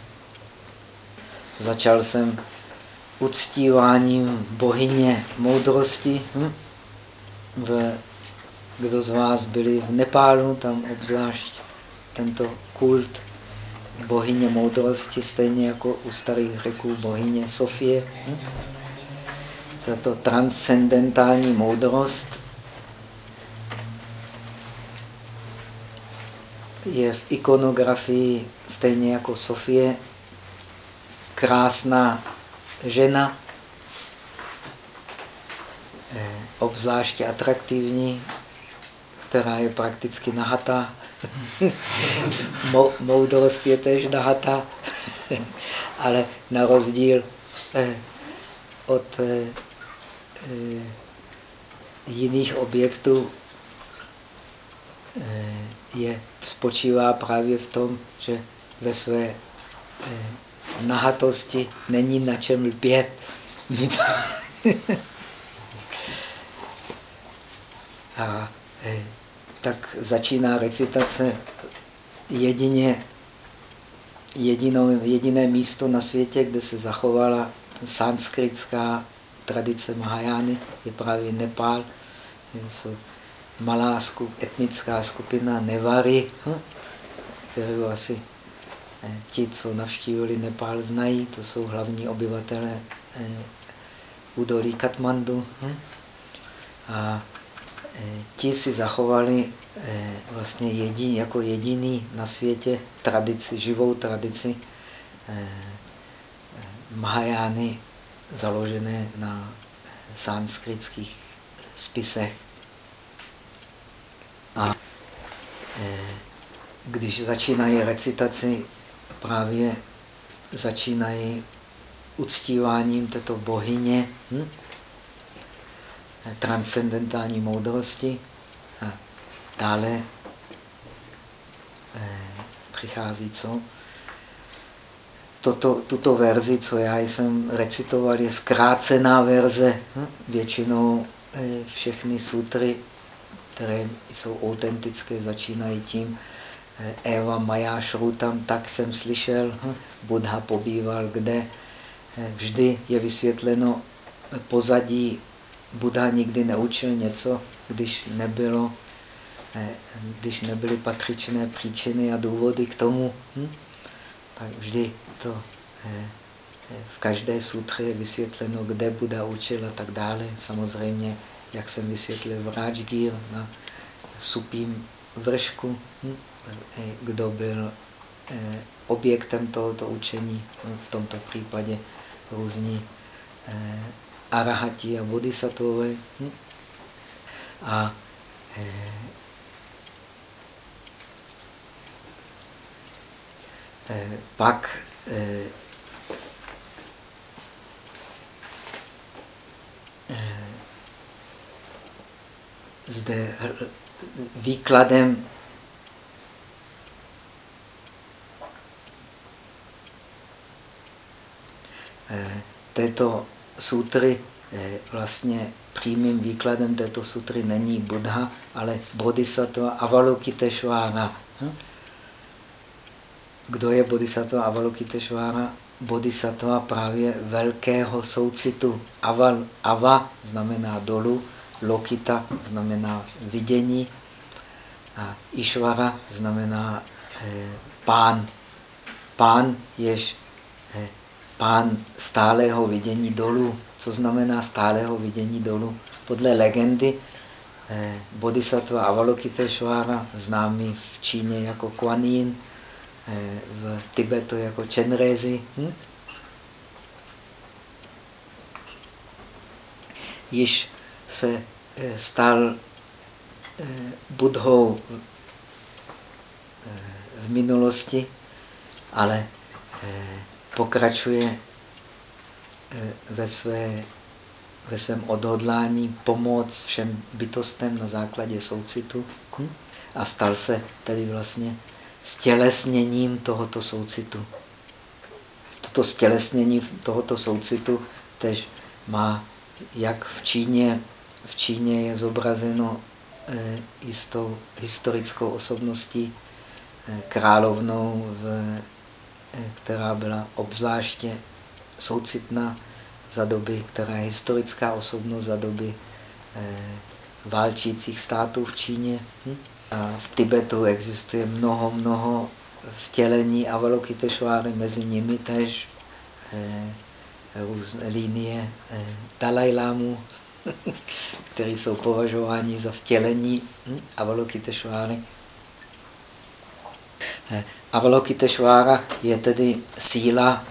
Začal jsem uctíváním bohyně moudrosti. Hm? V, kdo z vás byli v Nepálu, tam obzvlášť tento kult bohyně moudrosti, stejně jako u starých řeků bohyně Sofie. Hm? Tato transcendentální moudrost je v ikonografii stejně jako Sofie. Krásná žena, eh, obzvláště atraktivní, která je prakticky nahatá. Moudrost je tež nahatá, ale na rozdíl eh, od eh, jiných objektů je, spočívá právě v tom, že ve své eh, nahatosti není na čem lpět. A eh, tak začíná recitace jedině, jedinou, jediné místo na světě, kde se zachovala sanskritská tradice Mahajány je právě Nepál. Jsou malá skup, etnická skupina Nevary, hm, kterou asi eh, ti, co navštívili Nepál, znají. To jsou hlavní obyvatele eh, údolí Katmandu. Hm. A eh, ti si zachovali vlastně jedin, jako jediný na světě tradici, živou tradici Mahajány založené na sanskritských spisech. A eh, když začínají recitaci, právě začínají uctíváním této bohyně hm? transcendentální moudrosti a dále eh, přichází co? Toto, tuto verzi, co já jsem recitoval, je zkrácená verze. Hm? Většinou eh, všechny sutry které jsou autentické, začínají tím eh, Eva Maja Šrutam, tak jsem slyšel, hm, Buddha pobýval kde. Eh, vždy je vysvětleno pozadí. Buddha nikdy neučil něco, když nebylo, eh, když nebyly patřičné příčiny a důvody k tomu. Hm? Tak vždy to v každé sutře je vysvětleno, kde Buddha učil a tak dále. Samozřejmě jak jsem vysvětlil v Rajgir na supím vršku, hm? kdo byl eh, objektem tohoto učení, no, v tomto případě různí eh, arahati a bodhisattvové. Hm? A eh, pak zde výkladem eh, této sutry, eh, vlastně přímým výkladem této sutry není Buddha, ale Bodhisattva Avalokiteshvara. Hm? Kdo je Bodhisattva Avalokiteshvara? Bodhisattva právě velkého soucitu. Aval, ava znamená dolů, Lokita znamená vidění a Išvara znamená eh, pán. Pán jež eh, pán stálého vidění dolů. Co znamená stálého vidění dolů? Podle legendy eh, Bodhisattva Avalokiteshvara, známý v Číně jako Kuan Yin, eh, v Tibetu jako Chenrezi, hm? již se eh, stal eh, budhou eh, v minulosti, ale pokračuje ve, své, ve svém odhodlání pomoct všem bytostem na základě soucitu hm? a stal se tedy vlastně stělesněním tohoto soucitu. Toto stělesnění tohoto soucitu tež má jak v Číně v Číně je zobrazeno eh, jistou historickou osobností, eh, královnou, v, eh, která byla obzvláště soucitná za doby, která je historická osobnost za doby válčících států v Číně. Hm? A v Tibetu existuje mnoho, mnoho vtělení Avalokiteshváry, mezi nimi tež různé linie Dalajlámu, které jsou považováni za vtělení hm, Avalokiteshváry. Eh, Avalokiteshvára je tedy síla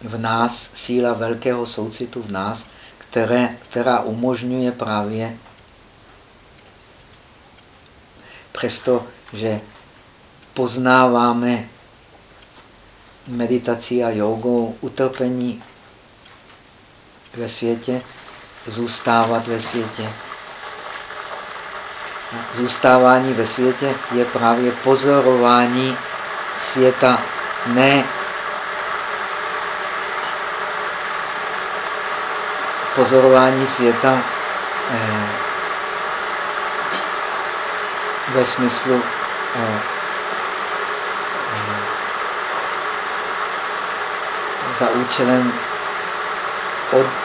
v nás, síla velkého soucitu v nás, které, která umožňuje právě přesto, že poznáváme meditací a jogou utrpení ve světě, zůstávat ve světě. Zůstávání ve světě je právě pozorování světa, ne pozorování světa eh, ve smyslu eh, za účelem od,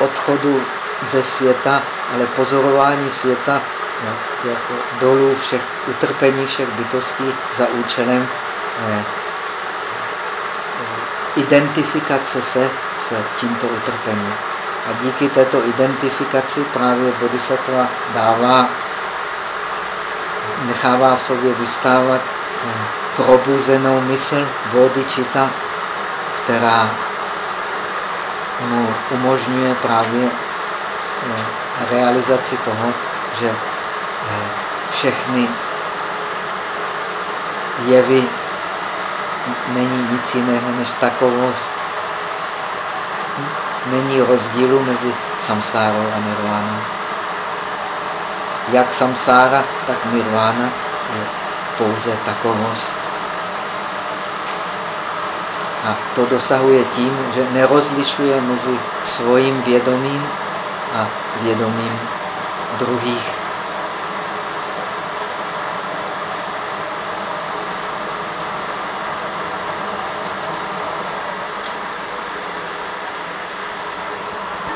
odchodu ze světa, ale pozorování světa jako dolů všech utrpení všech bytostí za účelem eh, identifikace se s tímto utrpením. A díky této identifikaci právě bodhisattva dává, nechává v sobě vystávat eh, probuzenou mysl bodhicitta, která mu umožňuje právě eh, realizaci toho, že eh, všechny jevy není nic jiného než takovost. Není rozdílu mezi samsárou a nirvánou. Jak samsára, tak nirvána je pouze takovost. A to dosahuje tím, že nerozlišuje mezi svým vědomím a vědomím druhých.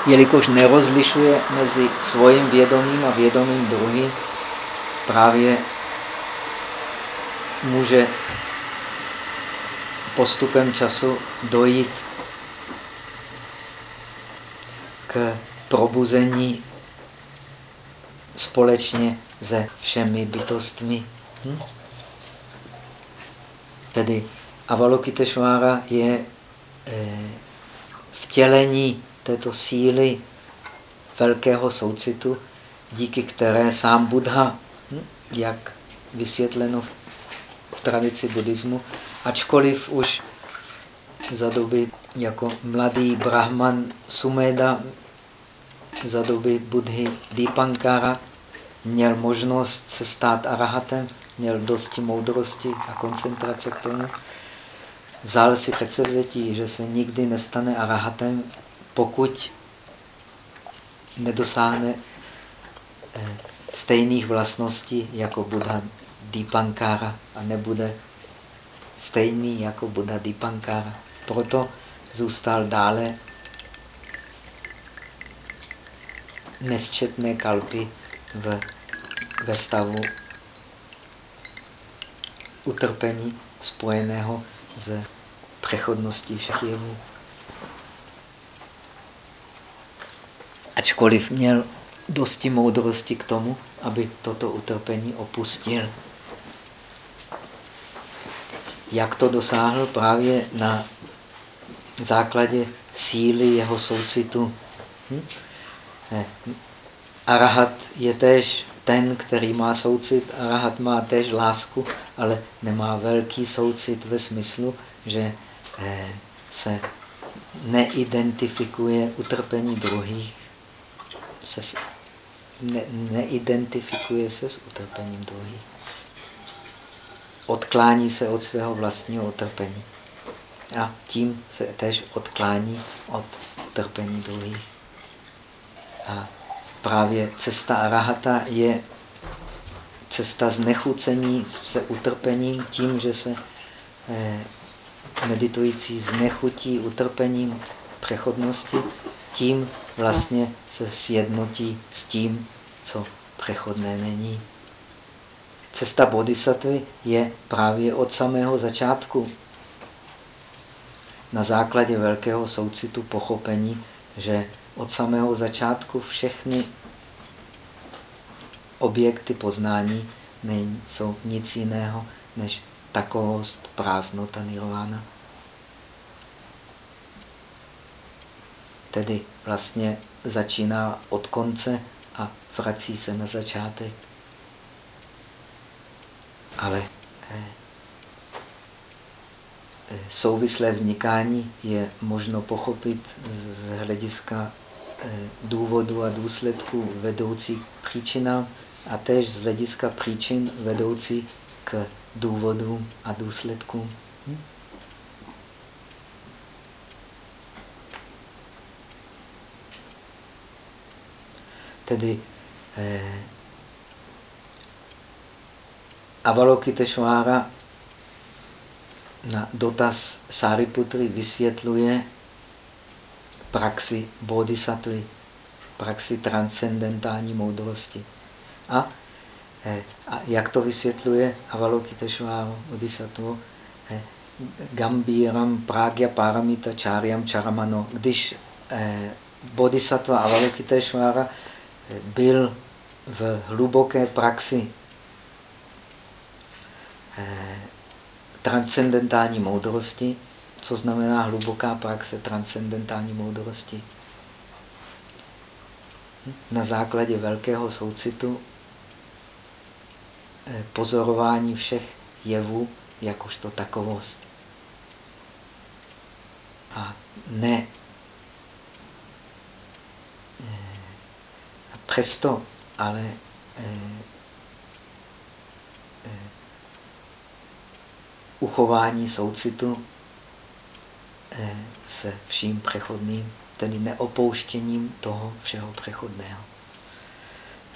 jelikož nerozlišuje mezi svým vědomím a vědomím druhým, právě může postupem času dojít k probuzení společně se všemi bytostmi. Hm? Tedy Avalokiteshvara je eh, vtělení této síly velkého soucitu, díky které sám Buddha, hm, jak vysvětleno v tradici buddhismu, ačkoliv už za doby jako mladý brahman Sumeda, za doby Budhy Dipankara, měl možnost se stát arahatem, měl dosti moudrosti a koncentrace k tomu. Vzal si předsevzetí, že se nikdy nestane arahatem, pokud nedosáhne eh, stejných vlastností jako Buddha Dipankara a nebude stejný jako Buddha Dipankara. Proto zůstal dále nesčetné kalpy v, ve stavu utrpení spojeného s přechodností všech jevů. ačkoliv měl dosti moudrosti k tomu, aby toto utrpení opustil. Jak to dosáhl? Právě na základě síly jeho soucitu. Hm? Eh, arahat je též ten, který má soucit. Arahat má též lásku, ale nemá velký soucit ve smyslu, že eh, se neidentifikuje utrpení druhých se ne, neidentifikuje se s utrpením druhých. Odklání se od svého vlastního utrpení. A tím se tež odklání od utrpení druhých. A právě cesta arahata je cesta znechucení se utrpením tím, že se eh, meditující znechutí utrpením přechodnosti, tím vlastně se sjednotí s tím, co přechodné není. Cesta bodhisattvy je právě od samého začátku na základě velkého soucitu pochopení, že od samého začátku všechny objekty poznání nejsou nic jiného než takovost prázdnota nirvana. Tedy vlastně začíná od konce a vrací se na začátek. Ale eh, eh, souvislé vznikání je možno pochopit z hlediska eh, důvodu a důsledků vedoucí k příčinám a též z hlediska příčin vedoucí k důvodům a důsledkům. Hm? Tedy Avalokiteshvara na dotaz Sariputry vysvětluje praxi bodhisattvy, praxi transcendentální moudrosti. A, eh, a jak to vysvětluje Avalokiteshvara bodhisattva? Eh, Gambíram Pragya Paramita Charyam Charamano. Když eh, bodhisattva Avalokiteshvara eh, byl v hluboké praxi transcendentální moudrosti, co znamená hluboká praxe transcendentální moudrosti. Na základě velkého soucitu eh, pozorování všech jevů jakožto takovost. A ne. Eh, přesto, ale uchování soucitu eh, se vším přechodným, tedy neopouštěním toho všeho přechodného.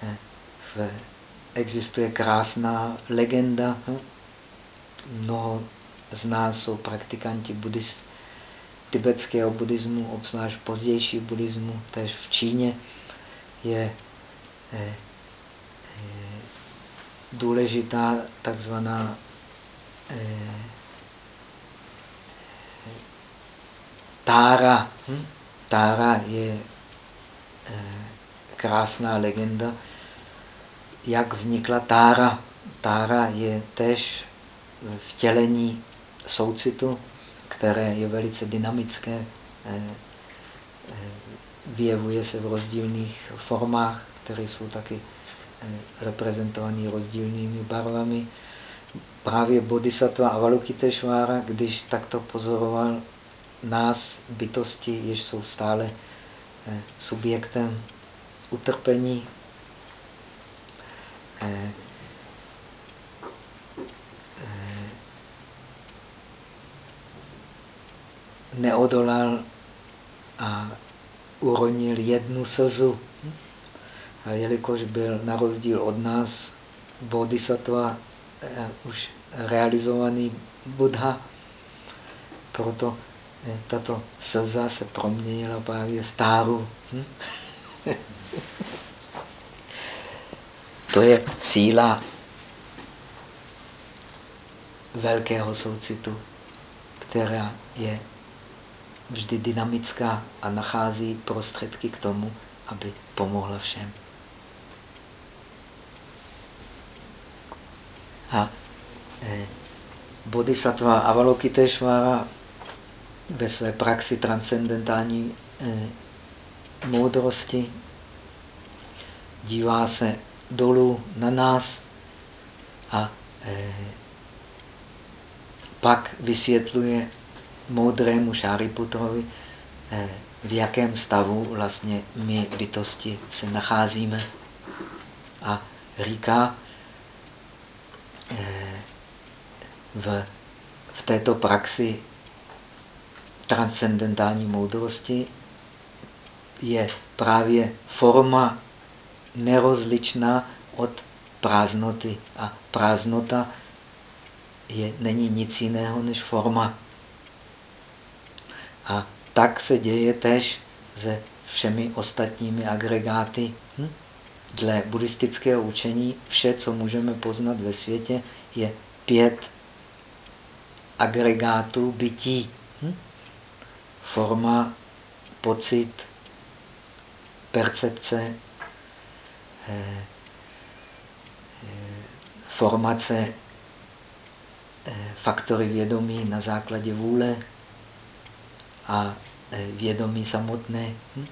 Eh, existuje krásná legenda. Hm? Mnoho z nás jsou praktikanti buddhist, tibetského buddhismu, obzvlášť pozdější buddhismu, tež v Číně je eh, důležitá takzvaná Tára. Hm? Tára je eh, krásná legenda. Jak vznikla Tára? Tára je tež vtělení soucitu, které je velice dynamické, eh, vyjevuje se v rozdílných formách, které jsou taky reprezentované rozdílnými barvami právě bodhisattva Avalokiteshvara, když takto pozoroval nás, bytosti, jež jsou stále eh, subjektem utrpení, eh, eh, neodolal a uronil jednu slzu. A jelikož byl na rozdíl od nás bodhisattva už realizovaný Buddha. Proto eh, tato slza se proměnila právě v táru. Hm? to je síla velkého soucitu, která je vždy dynamická a nachází prostředky k tomu, aby pomohla všem. A bodhisattva Avalokiteshvara ve své praxi transcendentální eh, moudrosti dívá se dolů na nás a eh, pak vysvětluje moudrému Šáriputrovi, eh, v jakém stavu vlastně my bytosti se nacházíme. A říká, Eh, v, v této praxi transcendentální moudrosti je právě forma nerozličná od prázdnoty. A prázdnota je, není nic jiného než forma. A tak se děje tež se všemi ostatními agregáty. Hm? Dle buddhistického učení vše, co můžeme poznat ve světě, je pět agregátů bytí. Hm? Forma, pocit, percepce, eh, eh, formace, eh, faktory vědomí na základě vůle a eh, vědomí samotné. Hm?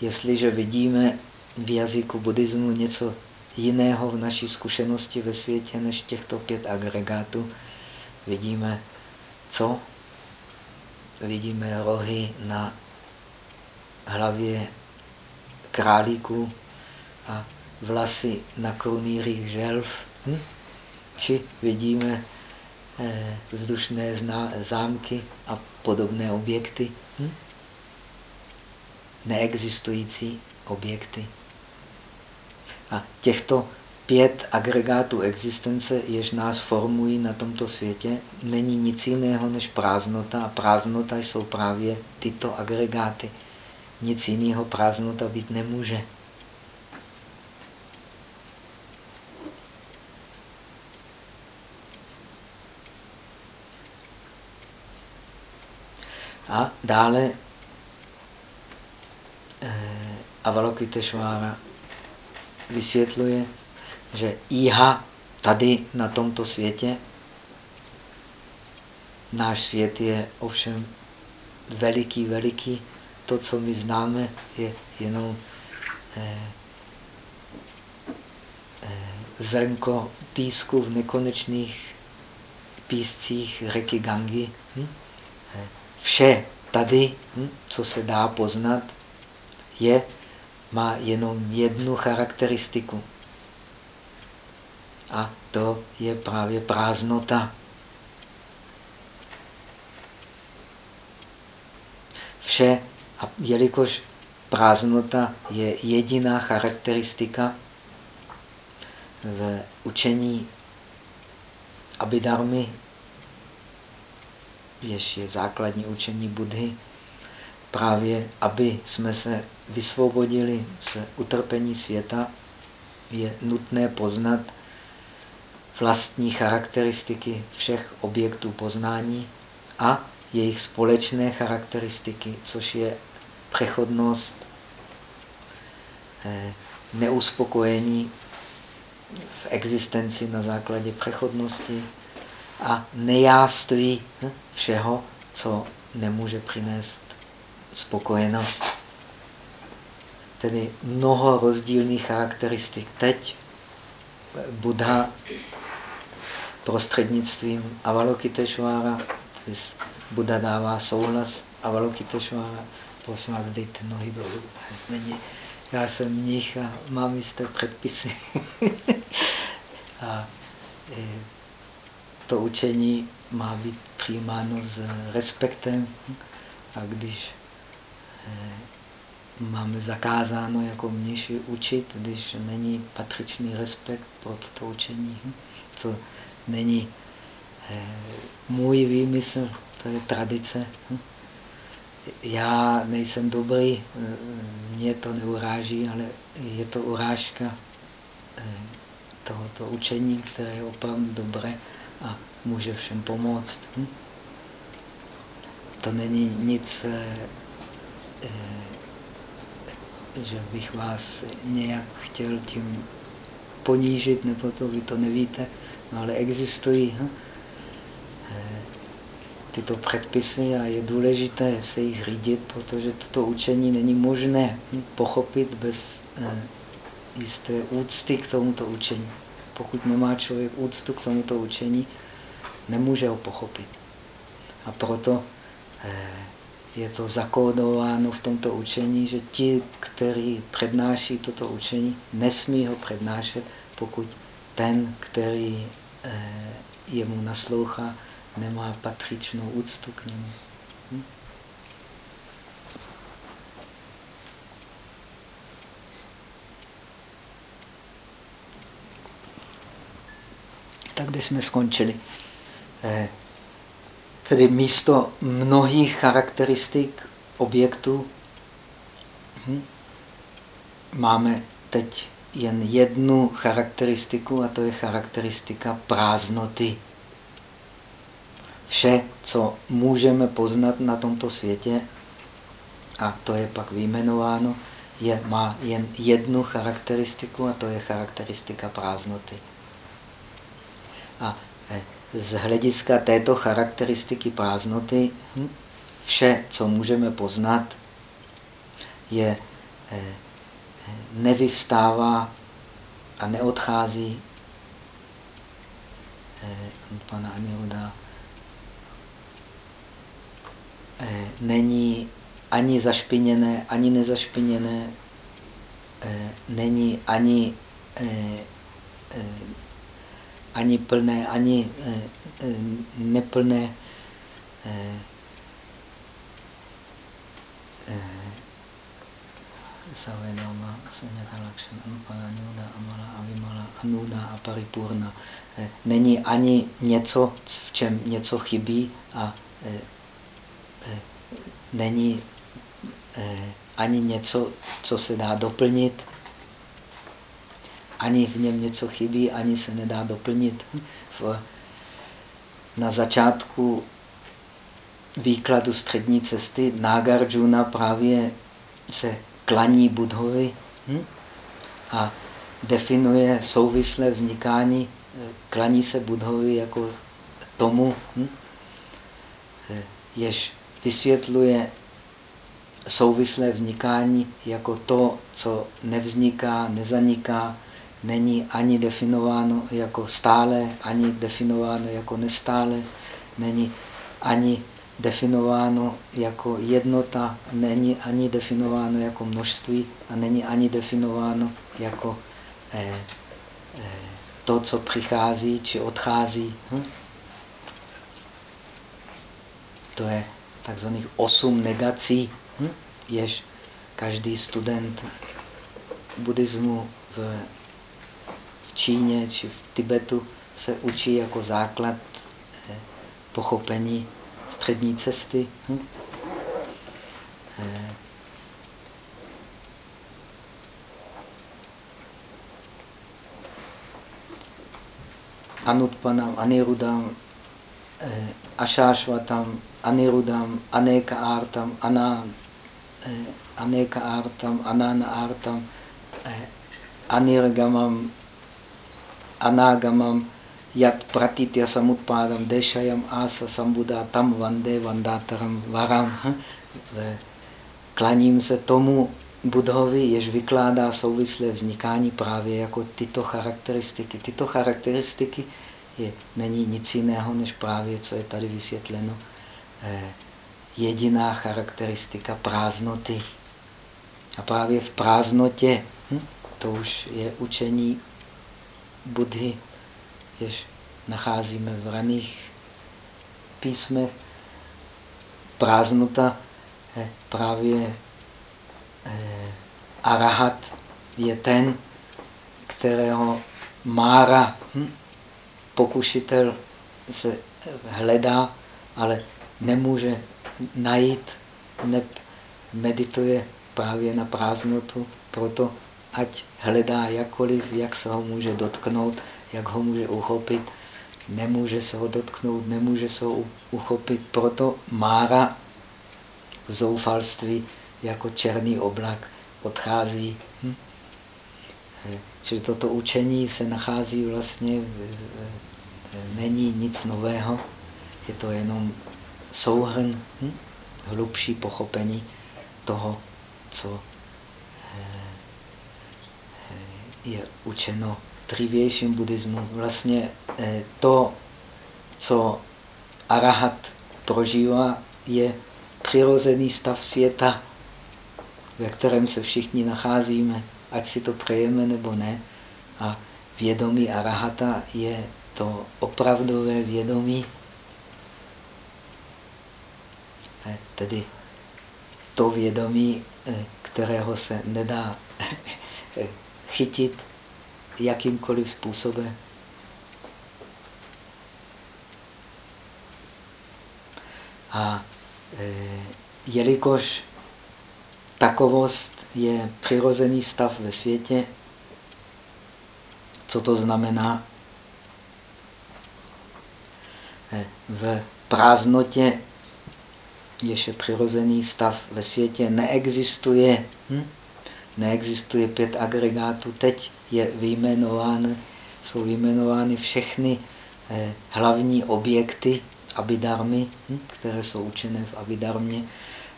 Jestliže vidíme v jazyku buddhismu něco jiného v naší zkušenosti ve světě než těchto pět agregátů. Vidíme co? Vidíme rohy na hlavě králíku a vlasy na krunýrích želv. Hm? Či vidíme eh, vzdušné zámky a podobné objekty. Hm? Neexistující objekty. A těchto pět agregátů existence, jež nás formují na tomto světě, není nic jiného než prázdnota a prázdnota jsou právě tyto agregáty. Nic jiného prázdnota být nemůže. A dále eh, Avalokiteshvara vysvětluje, že IHA tady na tomto světě, náš svět je ovšem veliký, veliký. To, co my známe, je jenom eh, eh, zrnko písku v nekonečných píscích řeky Gangy. Hm? Eh, vše tady, hm, co se dá poznat, je, má jenom jednu charakteristiku. A to je právě prázdnota. Vše, a jelikož prázdnota je jediná charakteristika v učení Abhidharmy, jež je základní učení Budhy, právě aby jsme se vysvobodili z utrpení světa, je nutné poznat vlastní charakteristiky všech objektů poznání a jejich společné charakteristiky, což je přechodnost, eh, neuspokojení v existenci na základě přechodnosti a nejáství hm, všeho, co nemůže přinést spokojenost. Tedy mnoho rozdílných charakteristik. Teď Buddha prostřednictvím Avalokiteshvara, Buddha dává souhlas Avalokiteshvara, prosím vás, dejte nohy dolů. Není, já jsem mnich a mám jisté předpisy. a e, to učení má být přijímáno s respektem a když e, máme zakázáno jako mniši učit, když není patřičný respekt pro to učení, co není eh, můj výmysl, to je tradice. Já nejsem dobrý, mě to neuráží, ale je to urážka eh, tohoto učení, které je opravdu dobré a může všem pomoct. Hm? To není nic eh, že bych vás nějak chtěl tím ponížit, nebo to vy to nevíte, no ale existují hm? tyto předpisy a je důležité se jich řídit, protože toto učení není možné hm, pochopit bez eh, jisté úcty k tomuto učení. Pokud nemá člověk úctu k tomuto učení, nemůže ho pochopit. A proto eh, je to zakódováno v tomto učení, že ti, kteří přednáší toto učení, nesmí ho přednášet, pokud ten, který eh, jemu naslouchá, nemá patřičnou úctu k němu. Hm? Tak kde jsme skončili? Eh, Tedy místo mnohých charakteristik objektů hm, máme teď jen jednu charakteristiku a to je charakteristika prázdnoty. Vše, co můžeme poznat na tomto světě, a to je pak vyjmenováno, je, má jen jednu charakteristiku a to je charakteristika prázdnoty. A eh, z hlediska této charakteristiky prázdnoty hm, vše, co můžeme poznat, je, eh, nevyvstává a neodchází. Eh, pana Aniruda eh, není ani zašpiněné, ani nezašpiněné, není ani ani plné, ani eh, eh, neplné. Eh, Savedama, Sunyata Lakšan, Anupala, Nuda, Amala, Avimala, Anuda a Paripurna. Eh, není ani něco, v čem něco chybí a eh, eh, není ani něco, co se dá doplnit, ani v něm něco chybí, ani se nedá doplnit. Na začátku výkladu střední cesty Nagarjuna právě se klaní Budhovi hm? a definuje souvislé vznikání, klaní se Budhovi jako tomu, hm? jež vysvětluje souvislé vznikání jako to, co nevzniká, nezaniká, není ani definováno jako stále, ani definováno jako nestále, není ani definováno jako jednota, není ani definováno jako množství a není ani definováno jako eh, eh, to, co přichází či odchází. Hm? To je takzvaných osm negací, hm? jež každý student buddhismu v, Číně či v Tibetu se učí jako základ eh, pochopení střední cesty. Hm? Eh, Anutpanam, Anirudam, eh, Ašášvatam, Anirudam, Aneka Artam, Ana, eh, Aneka Artam, Anana Artam, Anirgamam, Anagamam, Yat pratitya samutpadam dešayam asa sambuddha tam vande vandataram varam. Klaním se tomu Budhovi, jež vykládá souvislé vznikání právě jako tyto charakteristiky. Tyto charakteristiky je, není nic jiného, než právě, co je tady vysvětleno, eh, jediná charakteristika prázdnoty. A právě v prázdnotě, hm, to už je učení Budhy, jež nacházíme v raných písmech. Prázdnota právě eh, arahat je ten, kterého mára, hm? pokušitel se hledá, ale nemůže najít, ne, medituje právě na prázdnotu, proto ať hledá jakkoliv, jak se ho může dotknout, jak ho může uchopit, nemůže se ho dotknout, nemůže se ho uchopit. Proto Mára v zoufalství jako černý oblak odchází. Hm? Čili toto učení se nachází vlastně, není nic nového, je to jenom souhrn, hm? hlubší pochopení toho, co je učeno dřívějším buddhismu. Vlastně eh, to, co arahat prožívá, je přirozený stav světa, ve kterém se všichni nacházíme, ať si to přejeme nebo ne. A vědomí arahata je to opravdové vědomí, eh, tedy to vědomí, eh, kterého se nedá chytit jakýmkoliv způsobem. A e, jelikož takovost je přirozený stav ve světě, co to znamená? E, v prázdnotě, jež je přirozený stav ve světě, neexistuje hm? neexistuje pět agregátů. Teď je vyjmenovány, jsou vyjmenovány všechny eh, hlavní objekty abidarmy, hm, které jsou učené v abidarmě,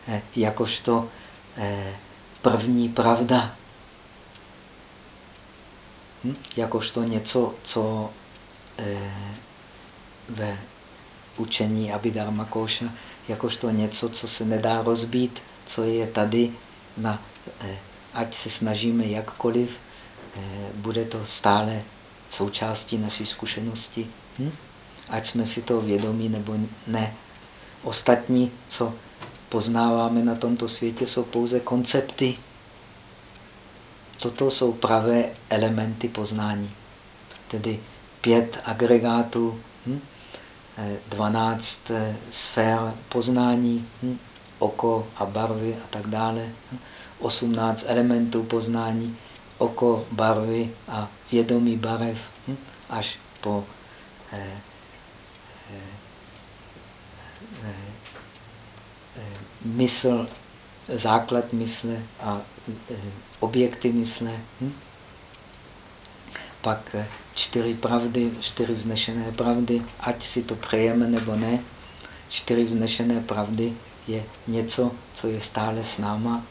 eh, jakožto eh, první pravda. Hm, jakožto něco, co ve učení Abhidharma Koša, jakožto něco, co se nedá rozbít, co je tady na ať se snažíme jakkoliv, bude to stále součástí naší zkušenosti. Hm? Ať jsme si to vědomí nebo ne. Ostatní, co poznáváme na tomto světě, jsou pouze koncepty. toto jsou pravé elementy poznání. Tedy pět agregátů, hm? 12 eh, sfér poznání, hm? oko a barvy a tak dále, 18 hm? elementů poznání, oko, barvy a vědomí barev, hm? až po eh, eh, eh, eh mysl, základ mysle a eh, objekty mysle. Hm? Pak eh, čtyři pravdy, čtyři vznešené pravdy, ať si to přejeme nebo ne. Čtyři vznešené pravdy je něco, co je stále s náma,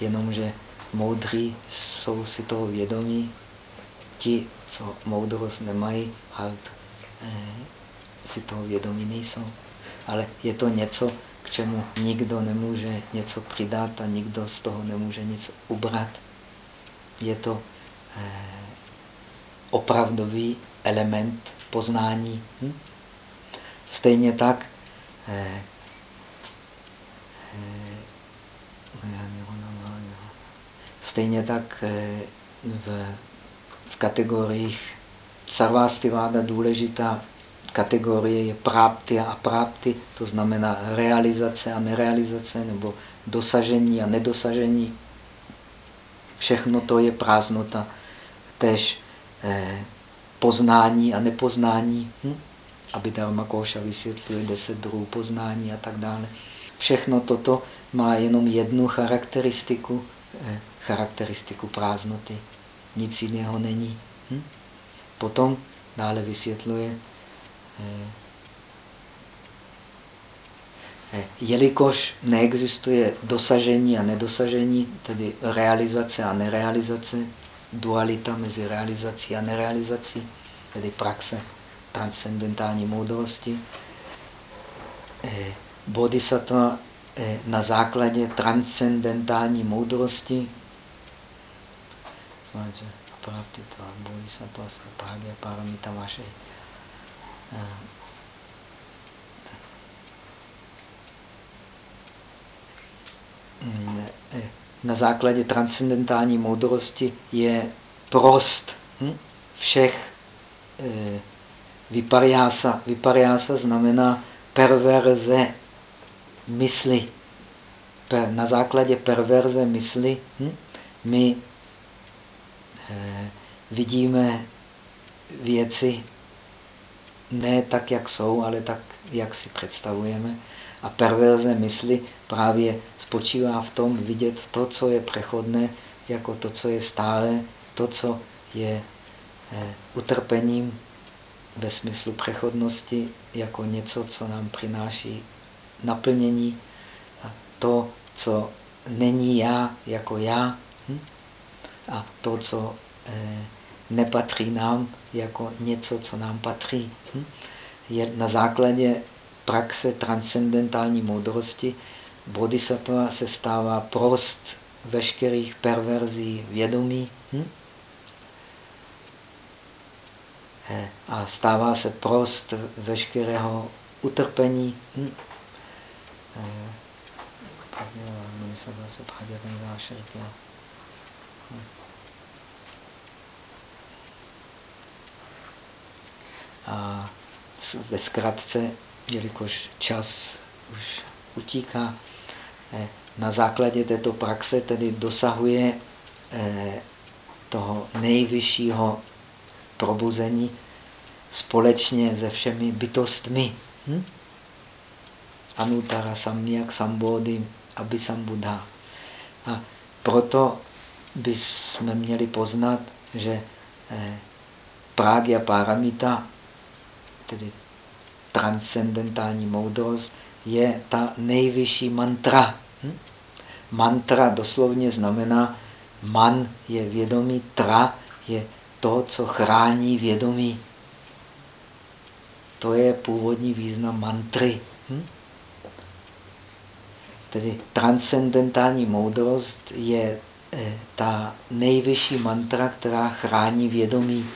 jenomže moudří jsou si toho vědomí, ti, co moudrost nemají, halt, eh, si toho vědomí nejsou. Ale je to něco, k čemu nikdo nemůže něco přidat a nikdo z toho nemůže nic ubrat. Je to eh, opravdový element poznání. Hm? Stejně tak eh, eh, stejně tak eh, v, v kategoriích sarvastiváda důležitá kategorie je prápty a prápty, to znamená realizace a nerealizace, nebo dosažení a nedosažení. Všechno to je prázdnota. Tež eh, poznání a nepoznání. Hm? Aby Dharma Koša vysvětluje deset druhů poznání a tak dále. Všechno toto má jenom jednu charakteristiku, eh, charakteristiku prázdnoty. Nic jiného není. Hm? Potom dále vysvětluje, eh, eh, jelikož neexistuje dosažení a nedosažení, tedy realizace a nerealizace, dualita mezi realizací a nerealizací, tedy praxe transcendentální moudrosti, eh, bodhisattva na základě transcendentální moudrosti Sváže Praptitva Bodhisattva Pragya Paramita Vaše. Na základě transcendentální moudrosti je prost hm? všech eh, vypariása. Vypariása znamená perverze mysli. Na základě perverze mysli hm? my vidíme věci ne tak, jak jsou, ale tak, jak si představujeme. A perverze mysli právě spočívá v tom vidět to, co je přechodné, jako to, co je stále, to, co je eh, utrpením ve smyslu přechodnosti, jako něco, co nám přináší naplnění. A to, co není já, jako já. A to, co eh, nepatří nám, jako něco, co nám patří. Hm? Je na základě praxe transcendentální moudrosti bodhisattva se stává prost veškerých perverzí vědomí hm? Eh, a stává se prost veškerého utrpení. Hm? Eh, a ve zkratce, jelikož čas už utíká, eh, na základě této praxe tedy dosahuje eh, toho nejvyššího probuzení společně se všemi bytostmi. Hm? Anutara samyak sambodhi abhisambudha. A proto bychom měli poznat, že eh, Pragya Paramita tedy transcendentální moudrost, je ta nejvyšší mantra. Hm? Mantra doslovně znamená, man je vědomí, tra je to, co chrání vědomí. To je původní význam mantry. Hm? Tedy transcendentální moudrost je ta nejvyšší mantra, která chrání vědomí.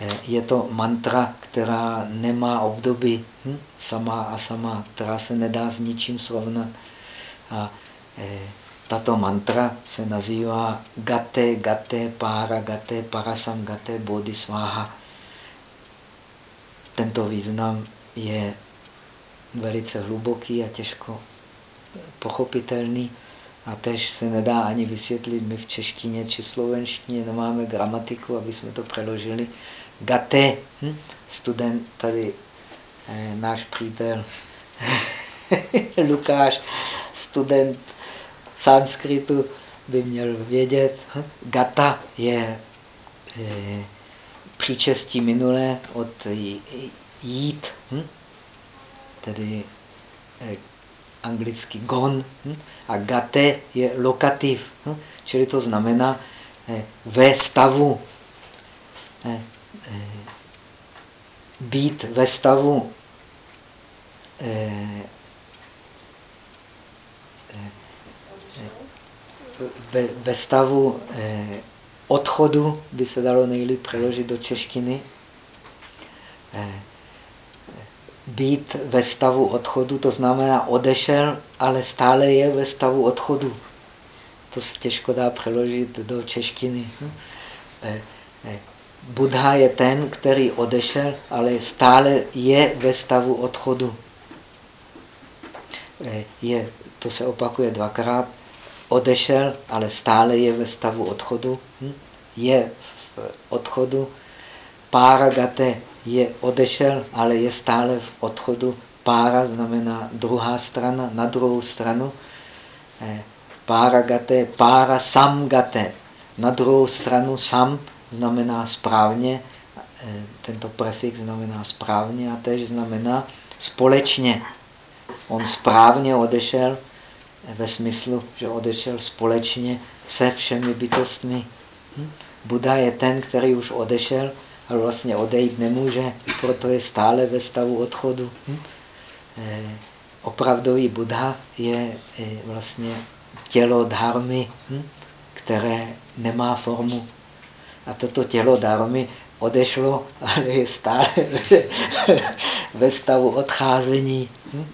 Eh, je to mantra, která nemá období, hm? sama a sama, která se nedá s ničím srovnat. A eh, tato mantra se nazývá Gate, Gate, Pára, Gate, Parasam, Gate, Bodhisváha. Tento význam je velice hluboký a těžko pochopitelný a tež se nedá ani vysvětlit. My v češtině či slovenštině nemáme gramatiku, aby jsme to přeložili. Gate, hm? student tady, eh, náš přítel Lukáš, student sanskritu, by měl vědět. Hm? Gata je eh, příčestí minulé od jít, hm? tedy eh, anglicky gon, hm? a gate je lokativ, hm? čili to znamená eh, ve stavu. Eh, eh, být ve stavu ve, ve stavu odchodu by se dalo nejlíp přeložit do češtiny. Být ve stavu odchodu, to znamená odešel, ale stále je ve stavu odchodu. To se těžko dá přeložit do češtiny. Eh, eh, Buddha je ten, který odešel, ale stále je ve stavu odchodu. Eh, je, to se opakuje dvakrát. Odešel, ale stále je ve stavu odchodu. Hm? Je v odchodu. Páragate je odešel, ale je stále v odchodu. Pára znamená druhá strana, na druhou stranu. Eh, pára gate, pára sam gate. Na druhou stranu sam znamená správně, eh, tento prefix znamená správně a tež znamená společně. On správně odešel ve smyslu, že odešel společně se všemi bytostmi. Hm? Buddha je ten, který už odešel, vlastně odejít nemůže, proto je stále ve stavu odchodu. Hm? Eh, opravdový Buddha je eh, vlastně tělo dharmy, hm? které nemá formu. A toto tělo dharmy odešlo, ale je stále ve stavu odcházení. Hm?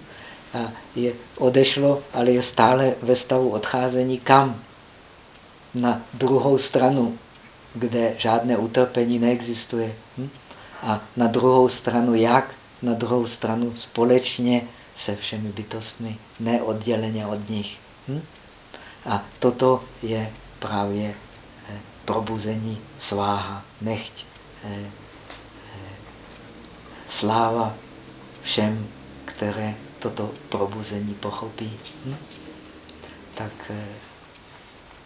A je odešlo, ale je stále ve stavu odcházení kam? Na druhou stranu kde žádné utrpení neexistuje. Hm? A na druhou stranu jak? Na druhou stranu společně se všemi bytostmi, neodděleně od nich. Hm? A toto je právě eh, probuzení sváha, nechť eh, eh, sláva všem, které toto probuzení pochopí. Hm? Tak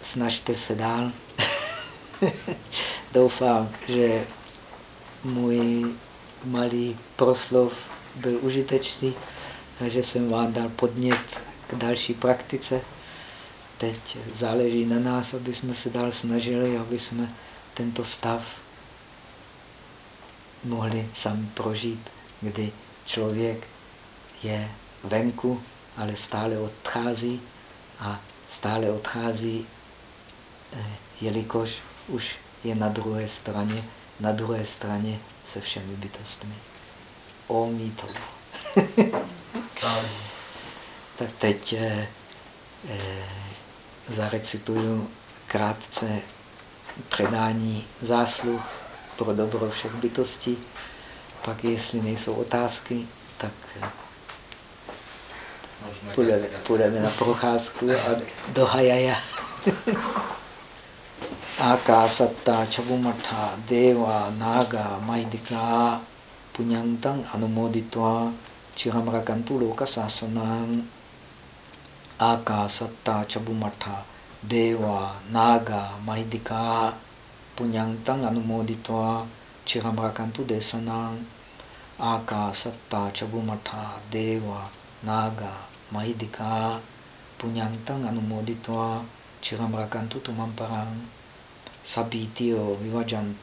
snažte se dál. Doufám, že můj malý proslov byl užitečný a že jsem vám dal podnět k další praktice. Teď záleží na nás, aby jsme se dál snažili, aby jsme tento stav mohli sami prožít, kdy člověk je venku, ale stále odchází a stále odchází, eh, jelikož už je na druhé straně, na druhé straně se všemi bytostmi. Omí to. tak teď eh, eh, zarecituju krátce předání zásluh pro dobro všech bytostí. Pak, jestli nejsou otázky, tak eh, půjdeme, půjdeme na procházku a do hajaja. Akasatta Chabumatha Deva Naga Maidika Punyantang Anumoditwa Chiramrakantu Loka Sasanang Akasatta Chabumatha Deva Naga Maidika Punyantang Anumoditwa Chiramrakantu Desanang Akasatta Chabumatha Deva Naga Maidika Punyantang Anumoditwa Chiramrakantu सपीतियो विभजन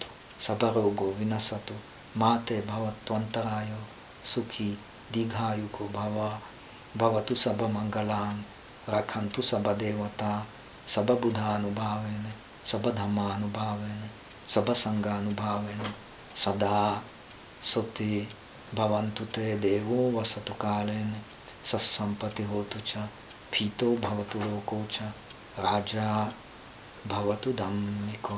सबरोगो विनसतु माते भवत्वंतरायो सुखी दीघायुको भव भवतु सब मंगलान रखंतु सब देवता सब बुधानुभावेन सब धम्मानुभावेन सब संगानुभावेन सदा सुति भवन्तु ते देवो वसतु कालेन सत्संपत्ति होतु च फीतो भवतु लोको च राजा भवतु धम्मिको।